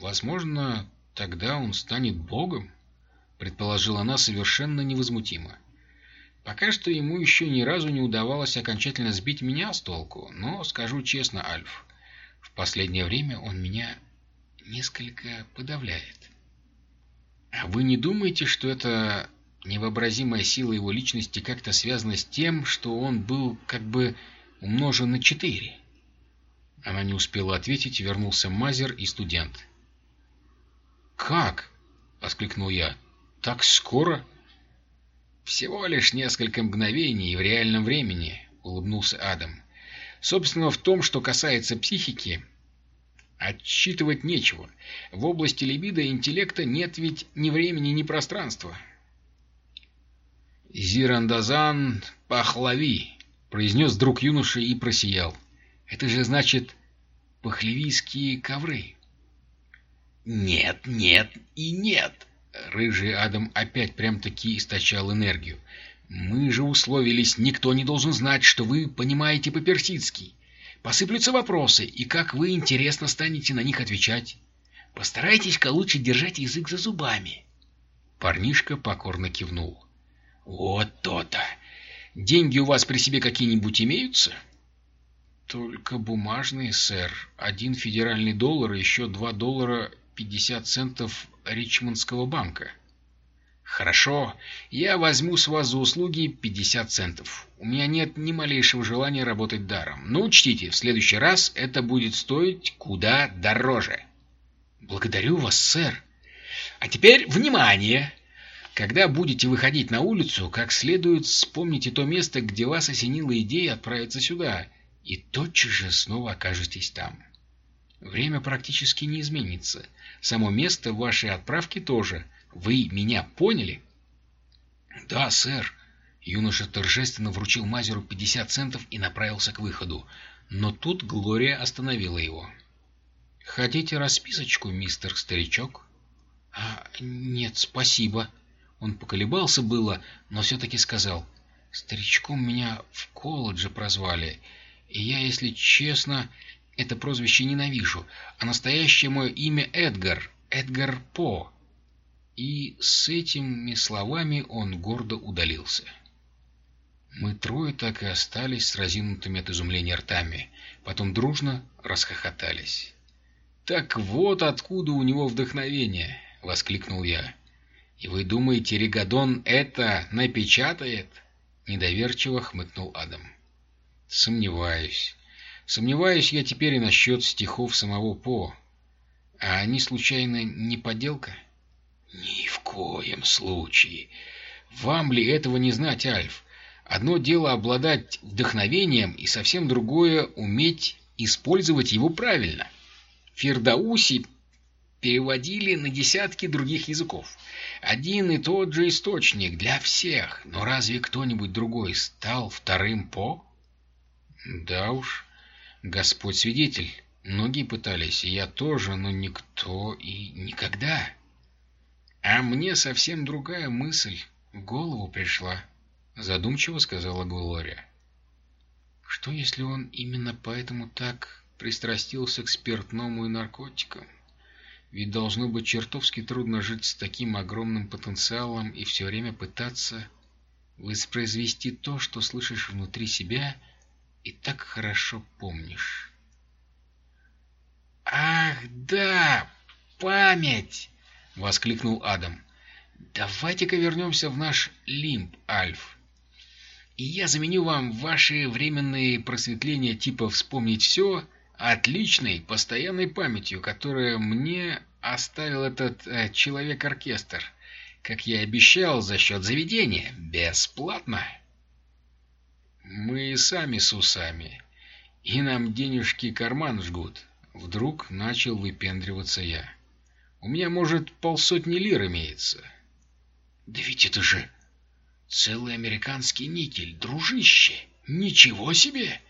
«Возможно, тогда он станет богом», — предположила она совершенно невозмутимо. «Пока что ему еще ни разу не удавалось окончательно сбить меня с толку, но, скажу честно, Альф, в последнее время он меня несколько подавляет». «А вы не думаете, что это невообразимая сила его личности как-то связана с тем, что он был как бы умножен на четыре?» Она не успела ответить, вернулся Мазер и студент. «Как?» — воскликнул я. «Так скоро?» «Всего лишь несколько мгновений в реальном времени», — улыбнулся Адам. «Собственно, в том, что касается психики, отсчитывать нечего. В области либидо и интеллекта нет ведь ни времени, ни пространства». «Зирандазан Пахлави», — произнес друг юноши и просиял. Это же значит пахлевийские ковры. Нет, нет и нет. Рыжий Адам опять прям-таки источал энергию. Мы же условились, никто не должен знать, что вы понимаете по-персидски. Посыплются вопросы, и как вы интересно станете на них отвечать. Постарайтесь-ка лучше держать язык за зубами. Парнишка покорно кивнул. Вот то-то. Деньги у вас при себе какие-нибудь имеются? — только бумажные, сэр. Один федеральный доллар и еще два доллара пятьдесят центов Ричмондского банка. Хорошо, я возьму с вас за услуги пятьдесят центов. У меня нет ни малейшего желания работать даром. Но учтите, в следующий раз это будет стоить куда дороже. Благодарю вас, сэр. А теперь внимание! Когда будете выходить на улицу, как следует вспомните то место, где вас осенила идея отправиться сюда — и тотчас же снова окажетесь там. Время практически не изменится. Само место вашей отправки тоже. Вы меня поняли? Да, сэр. Юноша торжественно вручил Мазеру 50 центов и направился к выходу. Но тут Глория остановила его. «Хотите расписочку, мистер Старичок?» «А, нет, спасибо». Он поколебался было, но все-таки сказал. «Старичком меня в колледже прозвали. И я, если честно, это прозвище ненавижу, а настоящее мое имя Эдгар, Эдгар По. И с этими словами он гордо удалился. Мы трое так и остались с разинутыми от изумления ртами, потом дружно расхохотались. «Так вот откуда у него вдохновение!» — воскликнул я. «И вы думаете, Ригадон это напечатает?» — недоверчиво хмыкнул Адам. Сомневаюсь. Сомневаюсь я теперь и насчет стихов самого По. А они, случайно, не подделка? Ни в коем случае. Вам ли этого не знать, Альф? Одно дело обладать вдохновением, и совсем другое — уметь использовать его правильно. Фердауси переводили на десятки других языков. Один и тот же источник для всех, но разве кто-нибудь другой стал вторым По? Да уж, Господь свидетель, многие пытались, и я тоже, но никто и никогда. А мне совсем другая мысль в голову пришла, задумчиво сказала Глория. Что если он именно поэтому так пристрастился к спиртному и наркотикам? Ведь должно быть чертовски трудно жить с таким огромным потенциалом и все время пытаться воспроизвести то, что слышишь внутри себя — и так хорошо помнишь. «Ах, да! Память!» — воскликнул Адам. «Давайте-ка вернемся в наш лимб, Альф. И я заменю вам ваши временные просветления типа «вспомнить все» отличной, постоянной памятью, которую мне оставил этот э, человек-оркестр, как я и обещал, за счет заведения, бесплатно». Мы и сами с усами. И нам денежки карман жгут. Вдруг начал выпендриваться я. У меня, может, полсотни лир имеется. Да ведь это же целый американский никель, дружище. Ничего себе!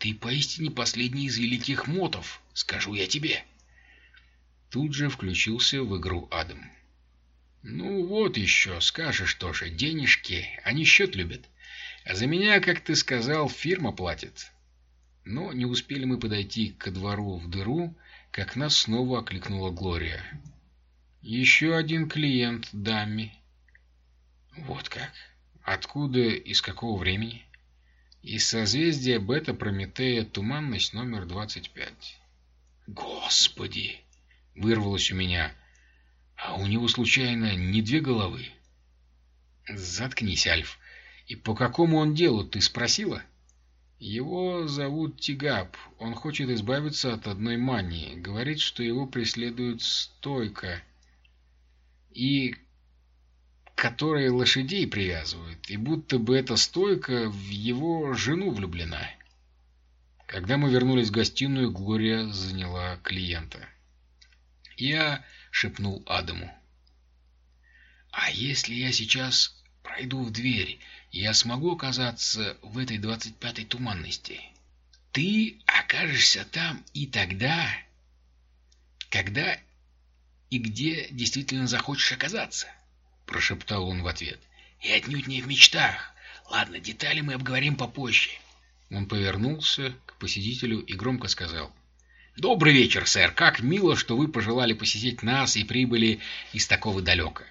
Ты поистине последний из великих мотов, скажу я тебе. Тут же включился в игру Адам. Ну вот еще, скажешь тоже, денежки, они счет любят. А за меня, как ты сказал, фирма платит. Но не успели мы подойти ко двору в дыру, как нас снова окликнула Глория. «Еще один клиент, Дамми». «Вот как? Откуда и с какого времени?» «Из созвездия Бета Прометея, туманность номер 25». «Господи!» — вырвалось у меня. «А у него, случайно, не две головы?» «Заткнись, Альф. И по какому он делу, ты спросила?» Его зовут Тигап. Он хочет избавиться от одной мании. Говорит, что его преследует стойка. И которые лошадей привязывают. И будто бы эта стойка в его жену влюблена. Когда мы вернулись в гостиную, Глория заняла клиента. Я шепнул Адаму. «А если я сейчас пройду в дверь я смогу оказаться в этой двадцать пятой туманности. Ты окажешься там и тогда, когда и где действительно захочешь оказаться, прошептал он в ответ. И отнюдь не в мечтах. Ладно, детали мы обговорим попозже. Он повернулся к посетителю и громко сказал. «Добрый вечер, сэр. Как мило, что вы пожелали посетить нас и прибыли из такого далека.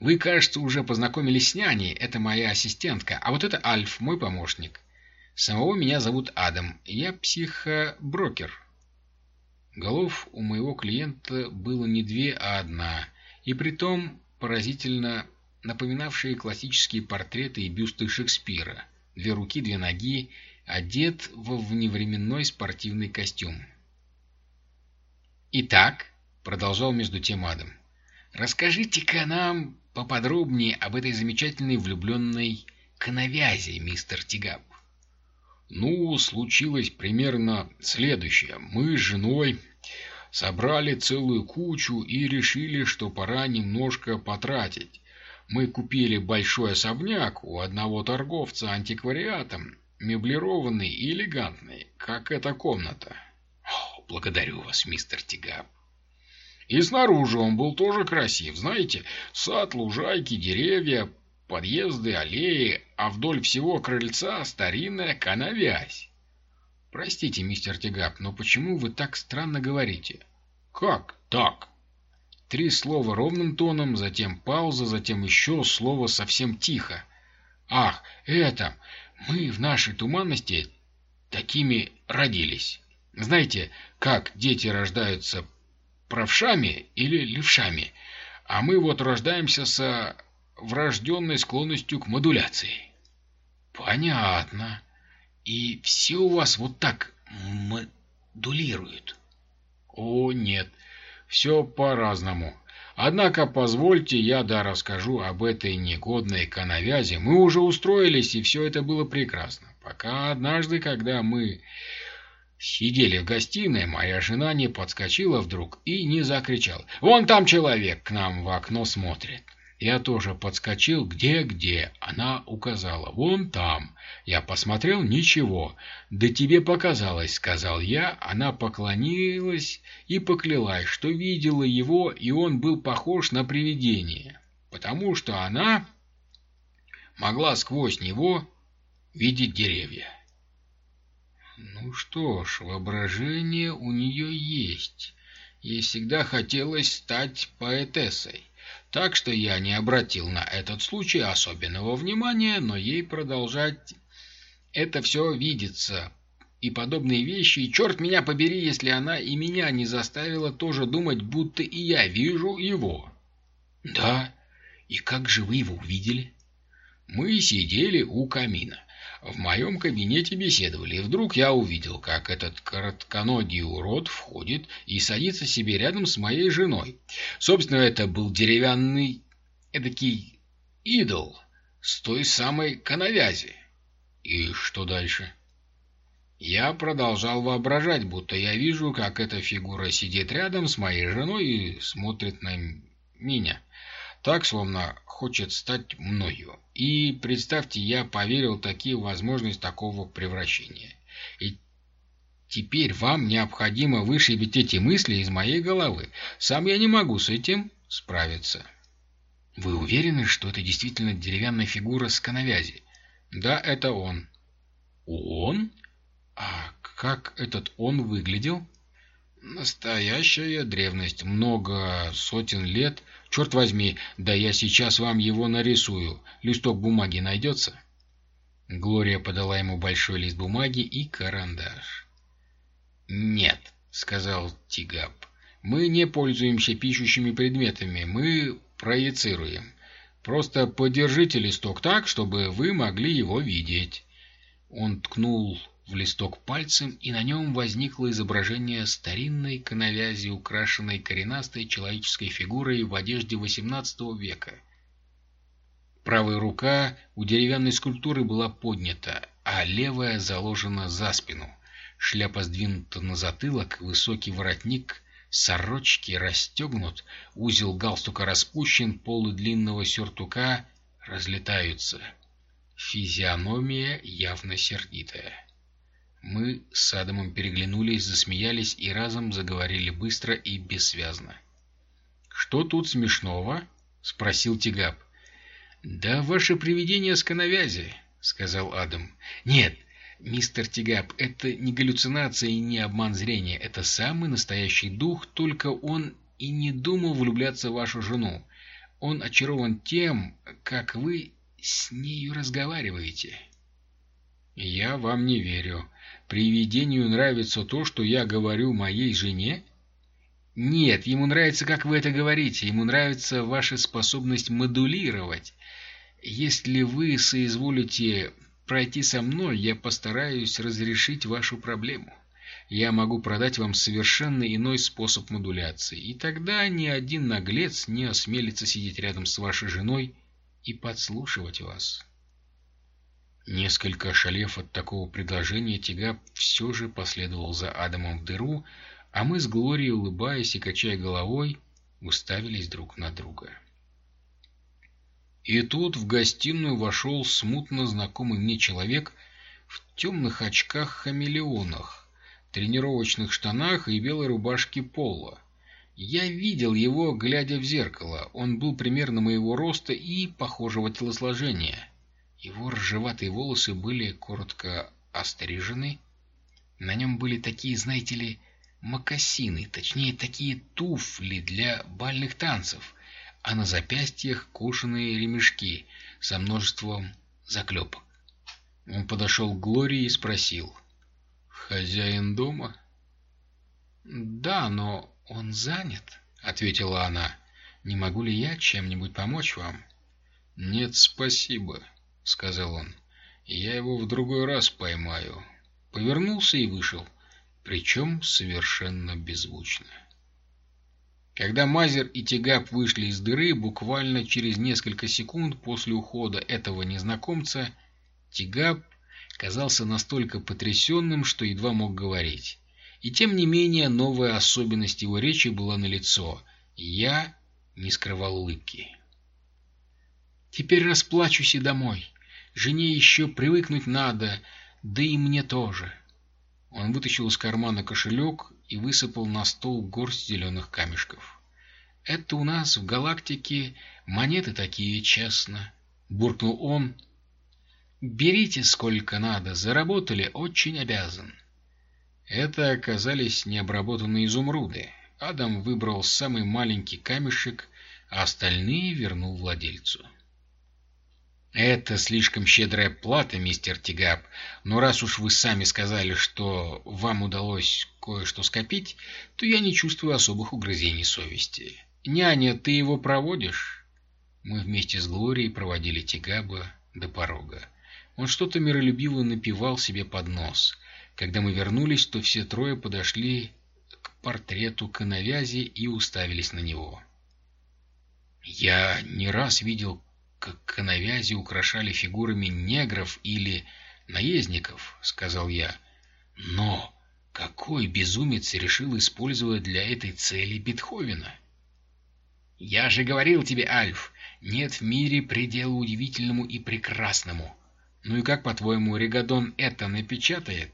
Вы, кажется, уже познакомились с няней, это моя ассистентка, а вот это Альф, мой помощник. Самого меня зовут Адам, я психоброкер. Голов у моего клиента было не две, а одна, и притом поразительно напоминавшие классические портреты и бюсты Шекспира. Две руки, две ноги, одет во вневременной спортивный костюм. «Итак», — продолжал между тем Адам, — «расскажите-ка нам поподробнее об этой замечательной влюбленной коновязи, мистер Тигап. Ну, случилось примерно следующее. Мы с женой собрали целую кучу и решили, что пора немножко потратить. Мы купили большой особняк у одного торговца антиквариатом, меблированный и элегантный, как эта комната. Благодарю вас, мистер Тигап. И снаружи он был тоже красив, знаете, сад, лужайки, деревья, подъезды, аллеи, а вдоль всего крыльца старинная коновязь. Простите, мистер Тигап, но почему вы так странно говорите? Как так? Три слова ровным тоном, затем пауза, затем еще слово совсем тихо. Ах, это, мы в нашей туманности такими родились. Знаете, как дети рождаются правшами или левшами, а мы вот рождаемся со врожденной склонностью к модуляции. Понятно. И все у вас вот так модулируют? О, нет, все по-разному. Однако позвольте я да расскажу об этой негодной коновязи. Мы уже устроились, и все это было прекрасно. Пока однажды, когда мы Сидели в гостиной, моя жена не подскочила вдруг и не закричала. «Вон там человек к нам в окно смотрит». Я тоже подскочил где-где. Она указала. «Вон там». Я посмотрел. «Ничего». «Да тебе показалось», — сказал я. Она поклонилась и поклялась, что видела его, и он был похож на привидение. Потому что она могла сквозь него видеть деревья. Ну что ж, воображение у нее есть. Ей всегда хотелось стать поэтессой. Так что я не обратил на этот случай особенного внимания, но ей продолжать это все видится. И подобные вещи, и черт меня побери, если она и меня не заставила тоже думать, будто и я вижу его. Да, и как же вы его увидели? Мы сидели у камина. В моем кабинете беседовали, и вдруг я увидел, как этот коротконогий урод входит и садится себе рядом с моей женой. Собственно, это был деревянный эдакий идол с той самой коновязи. И что дальше? Я продолжал воображать, будто я вижу, как эта фигура сидит рядом с моей женой и смотрит на меня. Так, словно хочет стать мною. И, представьте, я поверил таки в возможность такого превращения. И Теперь вам необходимо вышибить эти мысли из моей головы. Сам я не могу с этим справиться. Вы уверены, что это действительно деревянная фигура с коновязи? Да, это он. Он? А как этот он выглядел? Настоящая древность. Много сотен лет. Черт возьми, да я сейчас вам его нарисую. Листок бумаги найдется? Глория подала ему большой лист бумаги и карандаш. «Нет», — сказал Тигап, — «мы не пользуемся пишущими предметами, мы проецируем. Просто подержите листок так, чтобы вы могли его видеть». Он ткнул в листок пальцем, и на нем возникло изображение старинной коновязи, украшенной коренастой человеческой фигурой в одежде XVIII века. Правая рука у деревянной скульптуры была поднята, а левая заложена за спину. Шляпа сдвинута на затылок, высокий воротник сорочки расстегнут, узел галстука распущен, полы длинного сюртука разлетаются. Физиономия явно сердитая. Мы с Адамом переглянулись, засмеялись и разом заговорили быстро и бессвязно. «Что тут смешного?» — спросил Тигап. «Да ваше привидение с коновязи», — сказал Адам. «Нет, мистер Тигап, это не галлюцинация и не обман зрения. Это самый настоящий дух, только он и не думал влюбляться в вашу жену. Он очарован тем, как вы с нею разговариваете». «Я вам не верю. Привидению нравится то, что я говорю моей жене?» «Нет, ему нравится, как вы это говорите. Ему нравится ваша способность модулировать. Если вы соизволите пройти со мной, я постараюсь разрешить вашу проблему. Я могу продать вам совершенно иной способ модуляции, и тогда ни один наглец не осмелится сидеть рядом с вашей женой и подслушивать вас. Несколько шалев от такого предложения, Тигап все же последовал за Адамом в дыру, а мы с Глорией, улыбаясь и качая головой, уставились друг на друга. И тут в гостиную вошел смутно знакомый мне человек в темных очках-хамелеонах, тренировочных штанах и белой рубашке пола. Я видел его, глядя в зеркало. Он был примерно моего роста и похожего телосложения. Его ржеватые волосы были коротко острижены. На нем были такие, знаете ли, мокасины, точнее, такие туфли для бальных танцев, а на запястьях кожаные ремешки со множеством заклепок. Он подошел к Глории и спросил. «Хозяин дома?» «Да, но он занят», — ответила она. «Не могу ли я чем-нибудь помочь вам?» «Нет, спасибо», — сказал он. «Я его в другой раз поймаю». Повернулся и вышел, причем совершенно беззвучно. Когда Мазер и Тигап вышли из дыры, буквально через несколько секунд после ухода этого незнакомца, Тигап казался настолько потрясенным, что едва мог говорить. И тем не менее новая особенность его речи была налицо. Я не скрывал улыбки. «Теперь расплачусь и домой. Жене еще привыкнуть надо, да и мне тоже». Он вытащил из кармана кошелек и высыпал на стол горсть зеленых камешков. «Это у нас в галактике монеты такие, честно», — буркнул он. «Берите сколько надо, заработали, очень обязан». Это оказались необработанные изумруды. Адам выбрал самый маленький камешек, а остальные вернул владельцу. «Это слишком щедрая плата, мистер Тигап, но раз уж вы сами сказали, что вам удалось кое-что скопить, то я не чувствую особых угрызений совести. Няня, ты его проводишь?» Мы вместе с Глорией проводили Тигаба до порога. Он что-то миролюбиво напевал себе под нос. Когда мы вернулись, то все трое подошли к портрету коновязи и уставились на него. Я не раз видел коновязи украшали фигурами негров или наездников, — сказал я. Но какой безумец решил использовать для этой цели Бетховена? Я же говорил тебе, Альф, нет в мире предела удивительному и прекрасному. Ну и как, по-твоему, Ригадон это напечатает?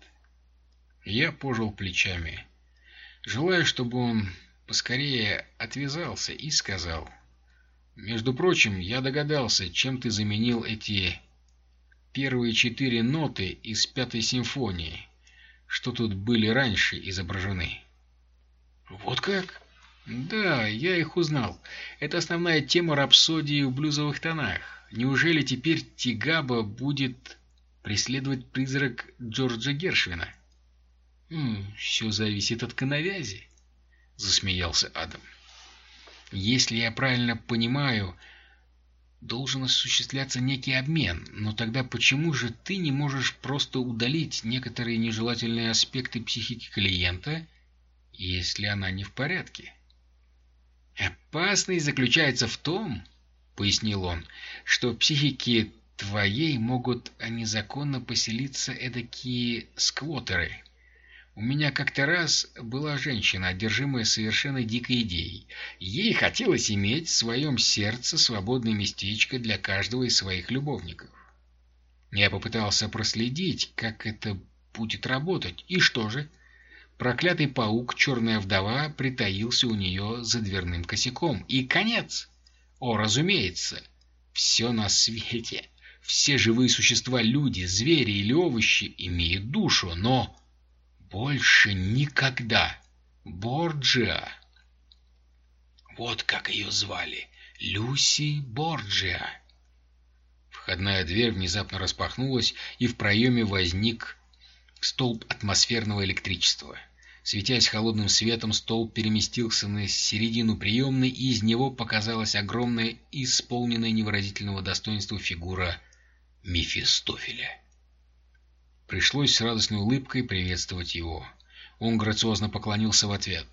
Я пожал плечами. Желаю, чтобы он поскорее отвязался и сказал. Между прочим, я догадался, чем ты заменил эти первые четыре ноты из пятой симфонии, что тут были раньше изображены.
Вот как?
Да, я их узнал. Это основная тема рапсодии в блюзовых тонах. Неужели теперь Тигаба будет преследовать призрак Джорджа Гершвина? «Все зависит от коновязи», — засмеялся Адам. «Если я правильно понимаю, должен осуществляться некий обмен, но тогда почему же ты не можешь просто удалить некоторые нежелательные аспекты психики клиента, если она не в порядке?» «Опасность заключается в том, — пояснил он, — что в психике твоей могут незаконно поселиться эдакие сквотеры». У меня как-то раз была женщина, одержимая совершенно дикой идеей. Ей хотелось иметь в своем сердце свободное местечко для каждого из своих любовников. Я попытался проследить, как это будет работать, и что же? Проклятый паук, черная вдова, притаился у нее за дверным косяком. И конец! О, разумеется, все на свете. Все живые существа, люди, звери или овощи, имеют душу, но больше никогда. Борджиа. Вот как ее звали. Люси Борджиа. Входная дверь внезапно распахнулась, и в проеме возник столб атмосферного электричества. Светясь холодным светом, столб переместился на середину приемной, и из него показалась огромная, исполненная невыразительного достоинства фигура Мефистофеля. Пришлось с радостной улыбкой приветствовать его. Он грациозно поклонился в ответ.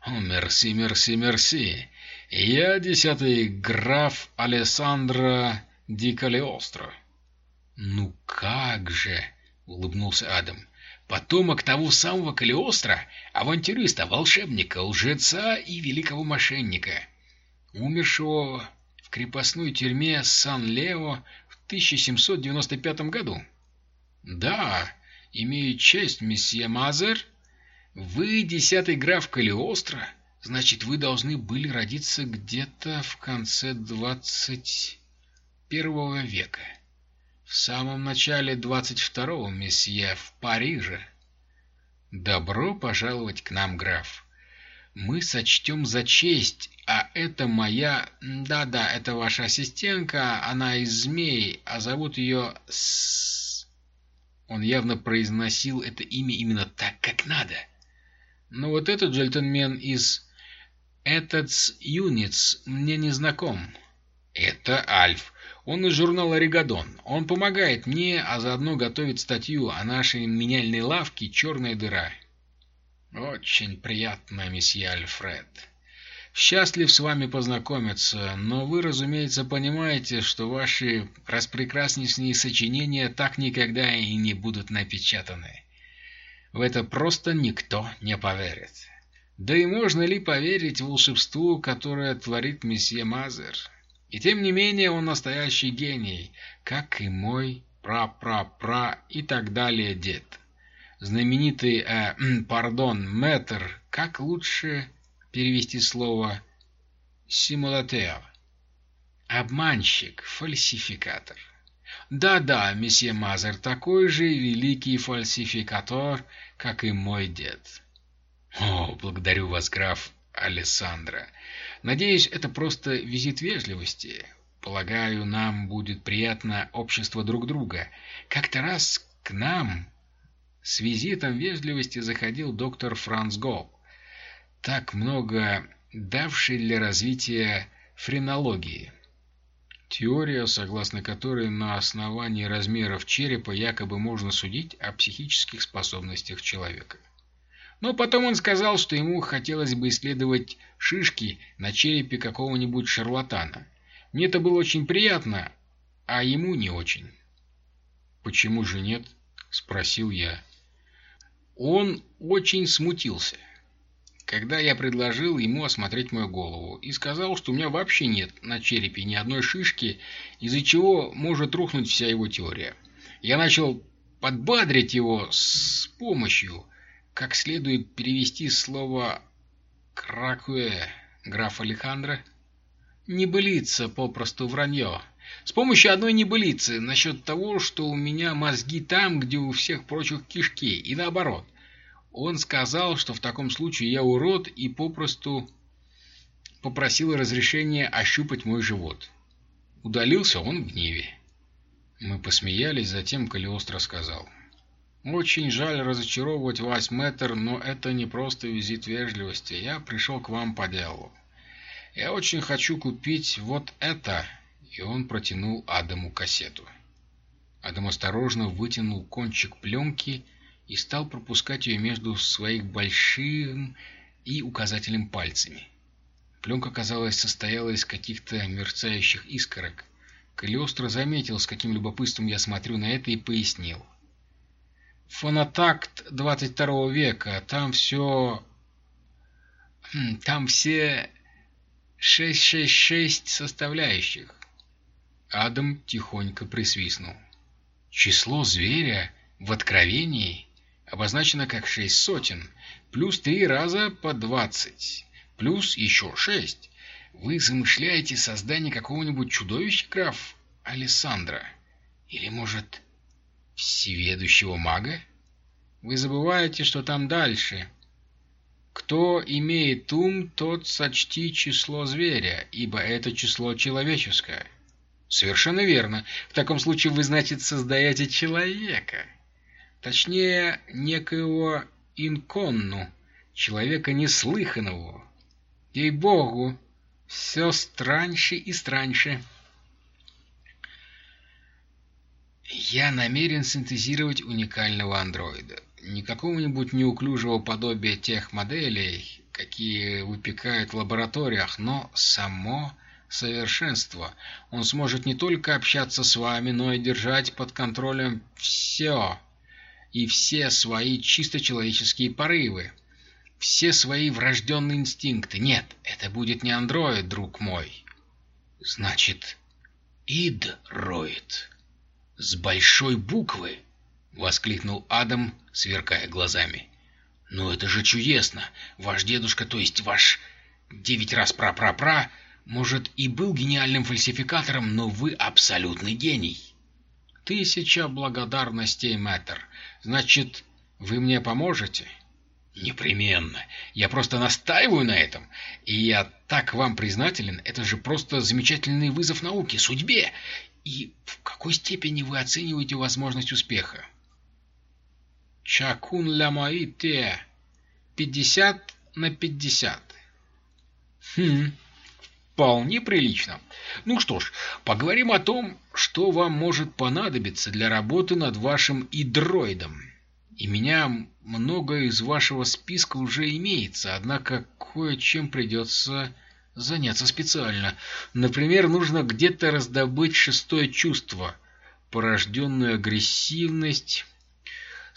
«О, мерси, мерси, мерси! Я десятый граф Алессандро Ди Калиостро». «Ну как же!» — улыбнулся Адам. «Потомок того самого Калиостро, авантюриста, волшебника, лжеца и великого мошенника, умершего в крепостной тюрьме Сан-Лео в 1795 году». «Да, имею честь, месье Мазер. Вы десятый граф Калиостро. Значит, вы должны были родиться где-то в конце двадцать первого века. В самом начале двадцать второго, месье, в Париже. Добро пожаловать к нам, граф. Мы сочтем за честь, а это моя... Да-да, это ваша ассистентка, она из змей, а зовут ее... С... Он явно произносил это имя именно так, как надо. Но вот этот джентльмен из «Этот Юниц мне не знаком». Это Альф. Он из журнала «Ригадон». Он помогает мне, а заодно готовит статью о нашей меняльной лавке «Черная дыра». Очень приятно, месье Альфред. Счастлив с вами познакомиться, но вы, разумеется, понимаете, что ваши распрекраснейшие сочинения так никогда и не будут напечатаны. В это просто никто не поверит. Да и можно ли поверить волшебству, которое творит месье Мазер? И тем не менее он настоящий гений, как и мой пра-пра-пра и так далее дед. Знаменитый, э, пардон, мэтр, как лучше перевести слово «симулатер». Обманщик, фальсификатор. Да-да, месье Мазер такой же великий фальсификатор, как и мой дед. О, благодарю вас, граф Алессандро. Надеюсь, это просто визит вежливости. Полагаю, нам будет приятно общество друг друга. Как-то раз к нам с визитом вежливости заходил доктор Франц Гол так много давший для развития френологии. Теория, согласно которой на основании размеров черепа якобы можно судить о психических способностях человека. Но потом он сказал, что ему хотелось бы исследовать шишки на черепе какого-нибудь шарлатана. Мне это было очень приятно, а ему не очень. «Почему же нет?» — спросил я. Он очень смутился когда я предложил ему осмотреть мою голову и сказал, что у меня вообще нет на черепе ни одной шишки, из-за чего может рухнуть вся его теория. Я начал подбадрить его с помощью как следует перевести слово «кракуэ» граф Алехандро? Небылица, попросту вранье. С помощью одной небылицы насчет того, что у меня мозги там, где у всех прочих кишки, и наоборот. Он сказал, что в таком случае я урод, и попросту попросил разрешения ощупать мой живот. Удалился он в гневе. Мы посмеялись, затем Калиостро сказал. «Очень жаль разочаровывать вас, мэтр, но это не просто визит вежливости. Я пришел к вам по делу. Я очень хочу купить вот это». И он протянул Адаму кассету. Адам осторожно вытянул кончик пленки и стал пропускать ее между своих большим и указательным пальцами. Пленка, казалось, состояла из каких-то мерцающих искорок. Калиостро заметил, с каким любопытством я смотрю на это, и пояснил. «Фонотакт 22 века. Там все... Хм, там все 666 составляющих». Адам тихонько присвистнул. «Число зверя в Откровении обозначено как шесть сотен, плюс три раза по двадцать плюс еще шесть. Вы замышляете создание какого-нибудь чудовища, граф Алессандро? Или, может, всеведущего мага? Вы забываете, что там дальше. Кто имеет ум, тот сочти число зверя, ибо это число человеческое. Совершенно верно. В таком случае вы, значит, создаете человека. Точнее, некоего инконну, человека неслыханного, Ей-богу, все страньше и страньше. Я намерен синтезировать уникального андроида. Не какого-нибудь неуклюжего подобия тех моделей, какие выпекают в лабораториях, но само совершенство. Он сможет не только общаться с вами, но и держать под контролем все и все свои чисто человеческие порывы все свои врожденные инстинкты. Нет, это будет не андроид, друг мой. Значит, идроид. С большой буквы, воскликнул Адам, сверкая глазами. Но это же чудесно. Ваш дедушка, то есть ваш девять раз пра-пра-пра, может, и был гениальным фальсификатором, но вы абсолютный гений. Тысяча благодарностей, мэтр. Значит, вы мне поможете? — Непременно. Я просто настаиваю на этом. И я так вам признателен. Это же просто замечательный вызов науке, судьбе. И в какой степени вы оцениваете возможность успеха? Чакун ля мои те. Пятьдесят на пятьдесят. Хм, вполне прилично. Ну что ж, поговорим о том, что вам может понадобиться для работы над вашим идроидом. И меня многое из вашего списка уже имеется, однако кое-чем придется заняться специально. Например, нужно где-то раздобыть шестое чувство, порожденную агрессивность,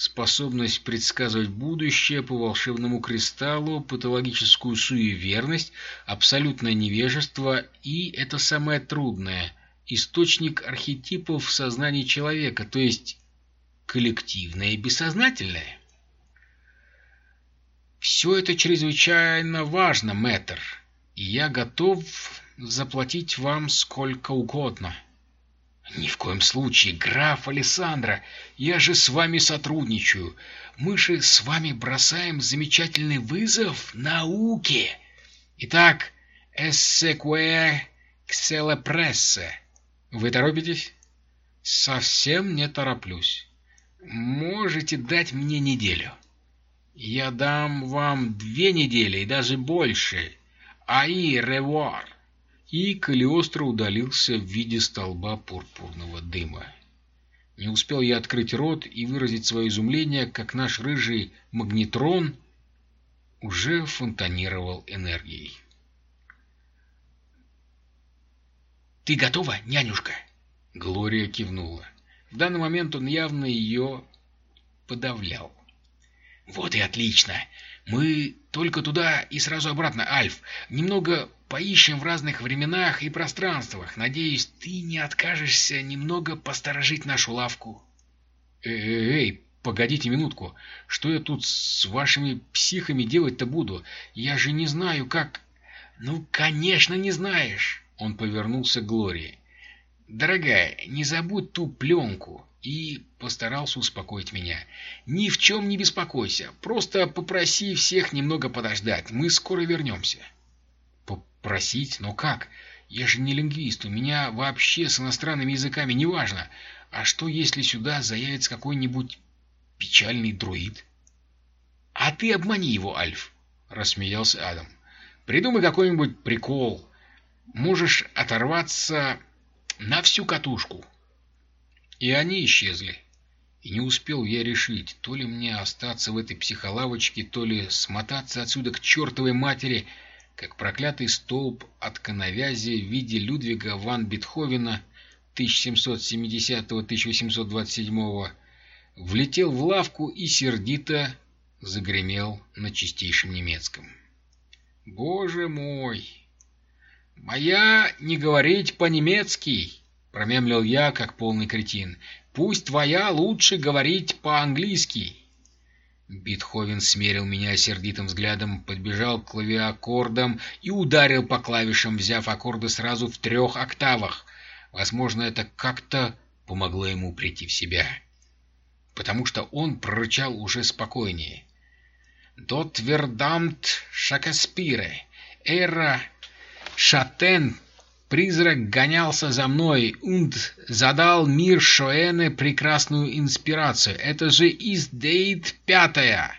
способность предсказывать будущее по волшебному кристаллу, патологическую суеверность, абсолютное невежество и, это самое трудное, источник архетипов в сознании человека, то есть коллективное и бессознательное. Все это чрезвычайно важно, мэтр, и я готов заплатить вам сколько угодно. Ни в коем случае, граф Александра, я же с вами сотрудничаю. Мы же с вами бросаем замечательный вызов науке. Итак, эссекуэ кселе прессе. Вы торопитесь? Совсем не тороплюсь. Можете дать мне неделю. Я дам вам две недели и даже больше. Аи, ревуар. И Калиостро удалился в виде столба пурпурного дыма. Не успел я открыть рот и выразить свое изумление, как наш рыжий магнетрон уже фонтанировал энергией. «Ты готова, нянюшка?» Глория кивнула. В данный момент он явно ее подавлял. «Вот и отлично. Мы только туда и сразу обратно, Альф. Немного поищем в разных временах и пространствах. Надеюсь, ты не откажешься немного посторожить нашу лавку». «Эй, погодите минутку. Что я тут с вашими психами делать-то буду? Я же не знаю, как... Ну, конечно, не знаешь. Он повернулся к Глории. Дорогая, не забудь ту пленку. И постарался успокоить меня. Ни в чем не беспокойся. Просто попроси всех немного подождать. Мы скоро вернемся. Попросить? Но как? Я же не лингвист. У меня вообще с иностранными языками не важно. А что, если сюда заявится какой-нибудь печальный друид? — А ты обмани его, Альф, — рассмеялся Адам. — Придумай какой-нибудь прикол. Можешь оторваться на всю катушку. И они исчезли. И не успел я решить, то ли мне остаться в этой психолавочке, то ли смотаться отсюда к чертовой матери, как проклятый столб от коновязи в виде Людвига ван Бетховена 1770-1827 влетел в лавку и сердито загремел на чистейшем немецком. «Боже мой! Моя не говорить по-немецки!» — промямлил я, как полный кретин. «Пусть твоя лучше говорить по-английски!» Бетховен смерил меня сердитым взглядом, подбежал к клавиаккордам и ударил по клавишам, взяв аккорды сразу в трех октавах. Возможно, это как-то помогло ему прийти в себя. Потому что он прорычал уже спокойнее. «Дот вердамт Шакаспире, эра Шатен Призрак гонялся за мной und задал мир Шоэне прекрасную инспирацию. Это же из Дейт пятая.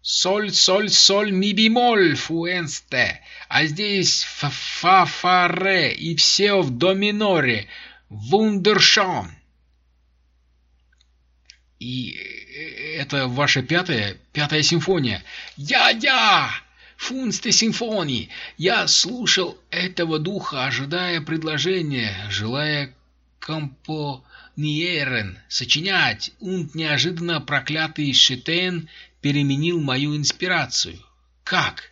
Соль, соль, соль, ми бемоль, фуэнсте. А здесь фа, фа, ре и все в до миноре. Вундершон. И это ваша пятая, пятая симфония. Я-я! Фунсте симфонии. Я слушал этого духа, ожидая предложения, желая компониерен, сочинять, und неожиданно проклятый Шетен переменил мою инспирацию. Как?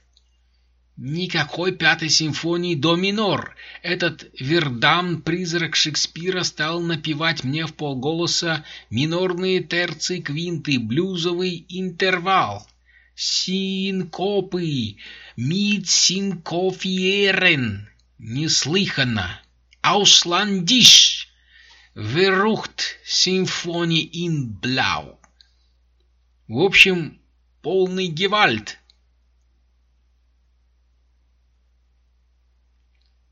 Никакой пятой симфонии до минор. Этот Вердам, призрак Шекспира, стал напевать мне в полголоса минорные терции, квинты, блюзовый интервал. Синкопы! Мит синкофиерен! Неслыханно! Аусландиш! Верухт симфони ин бlau! В общем, полный гевальт,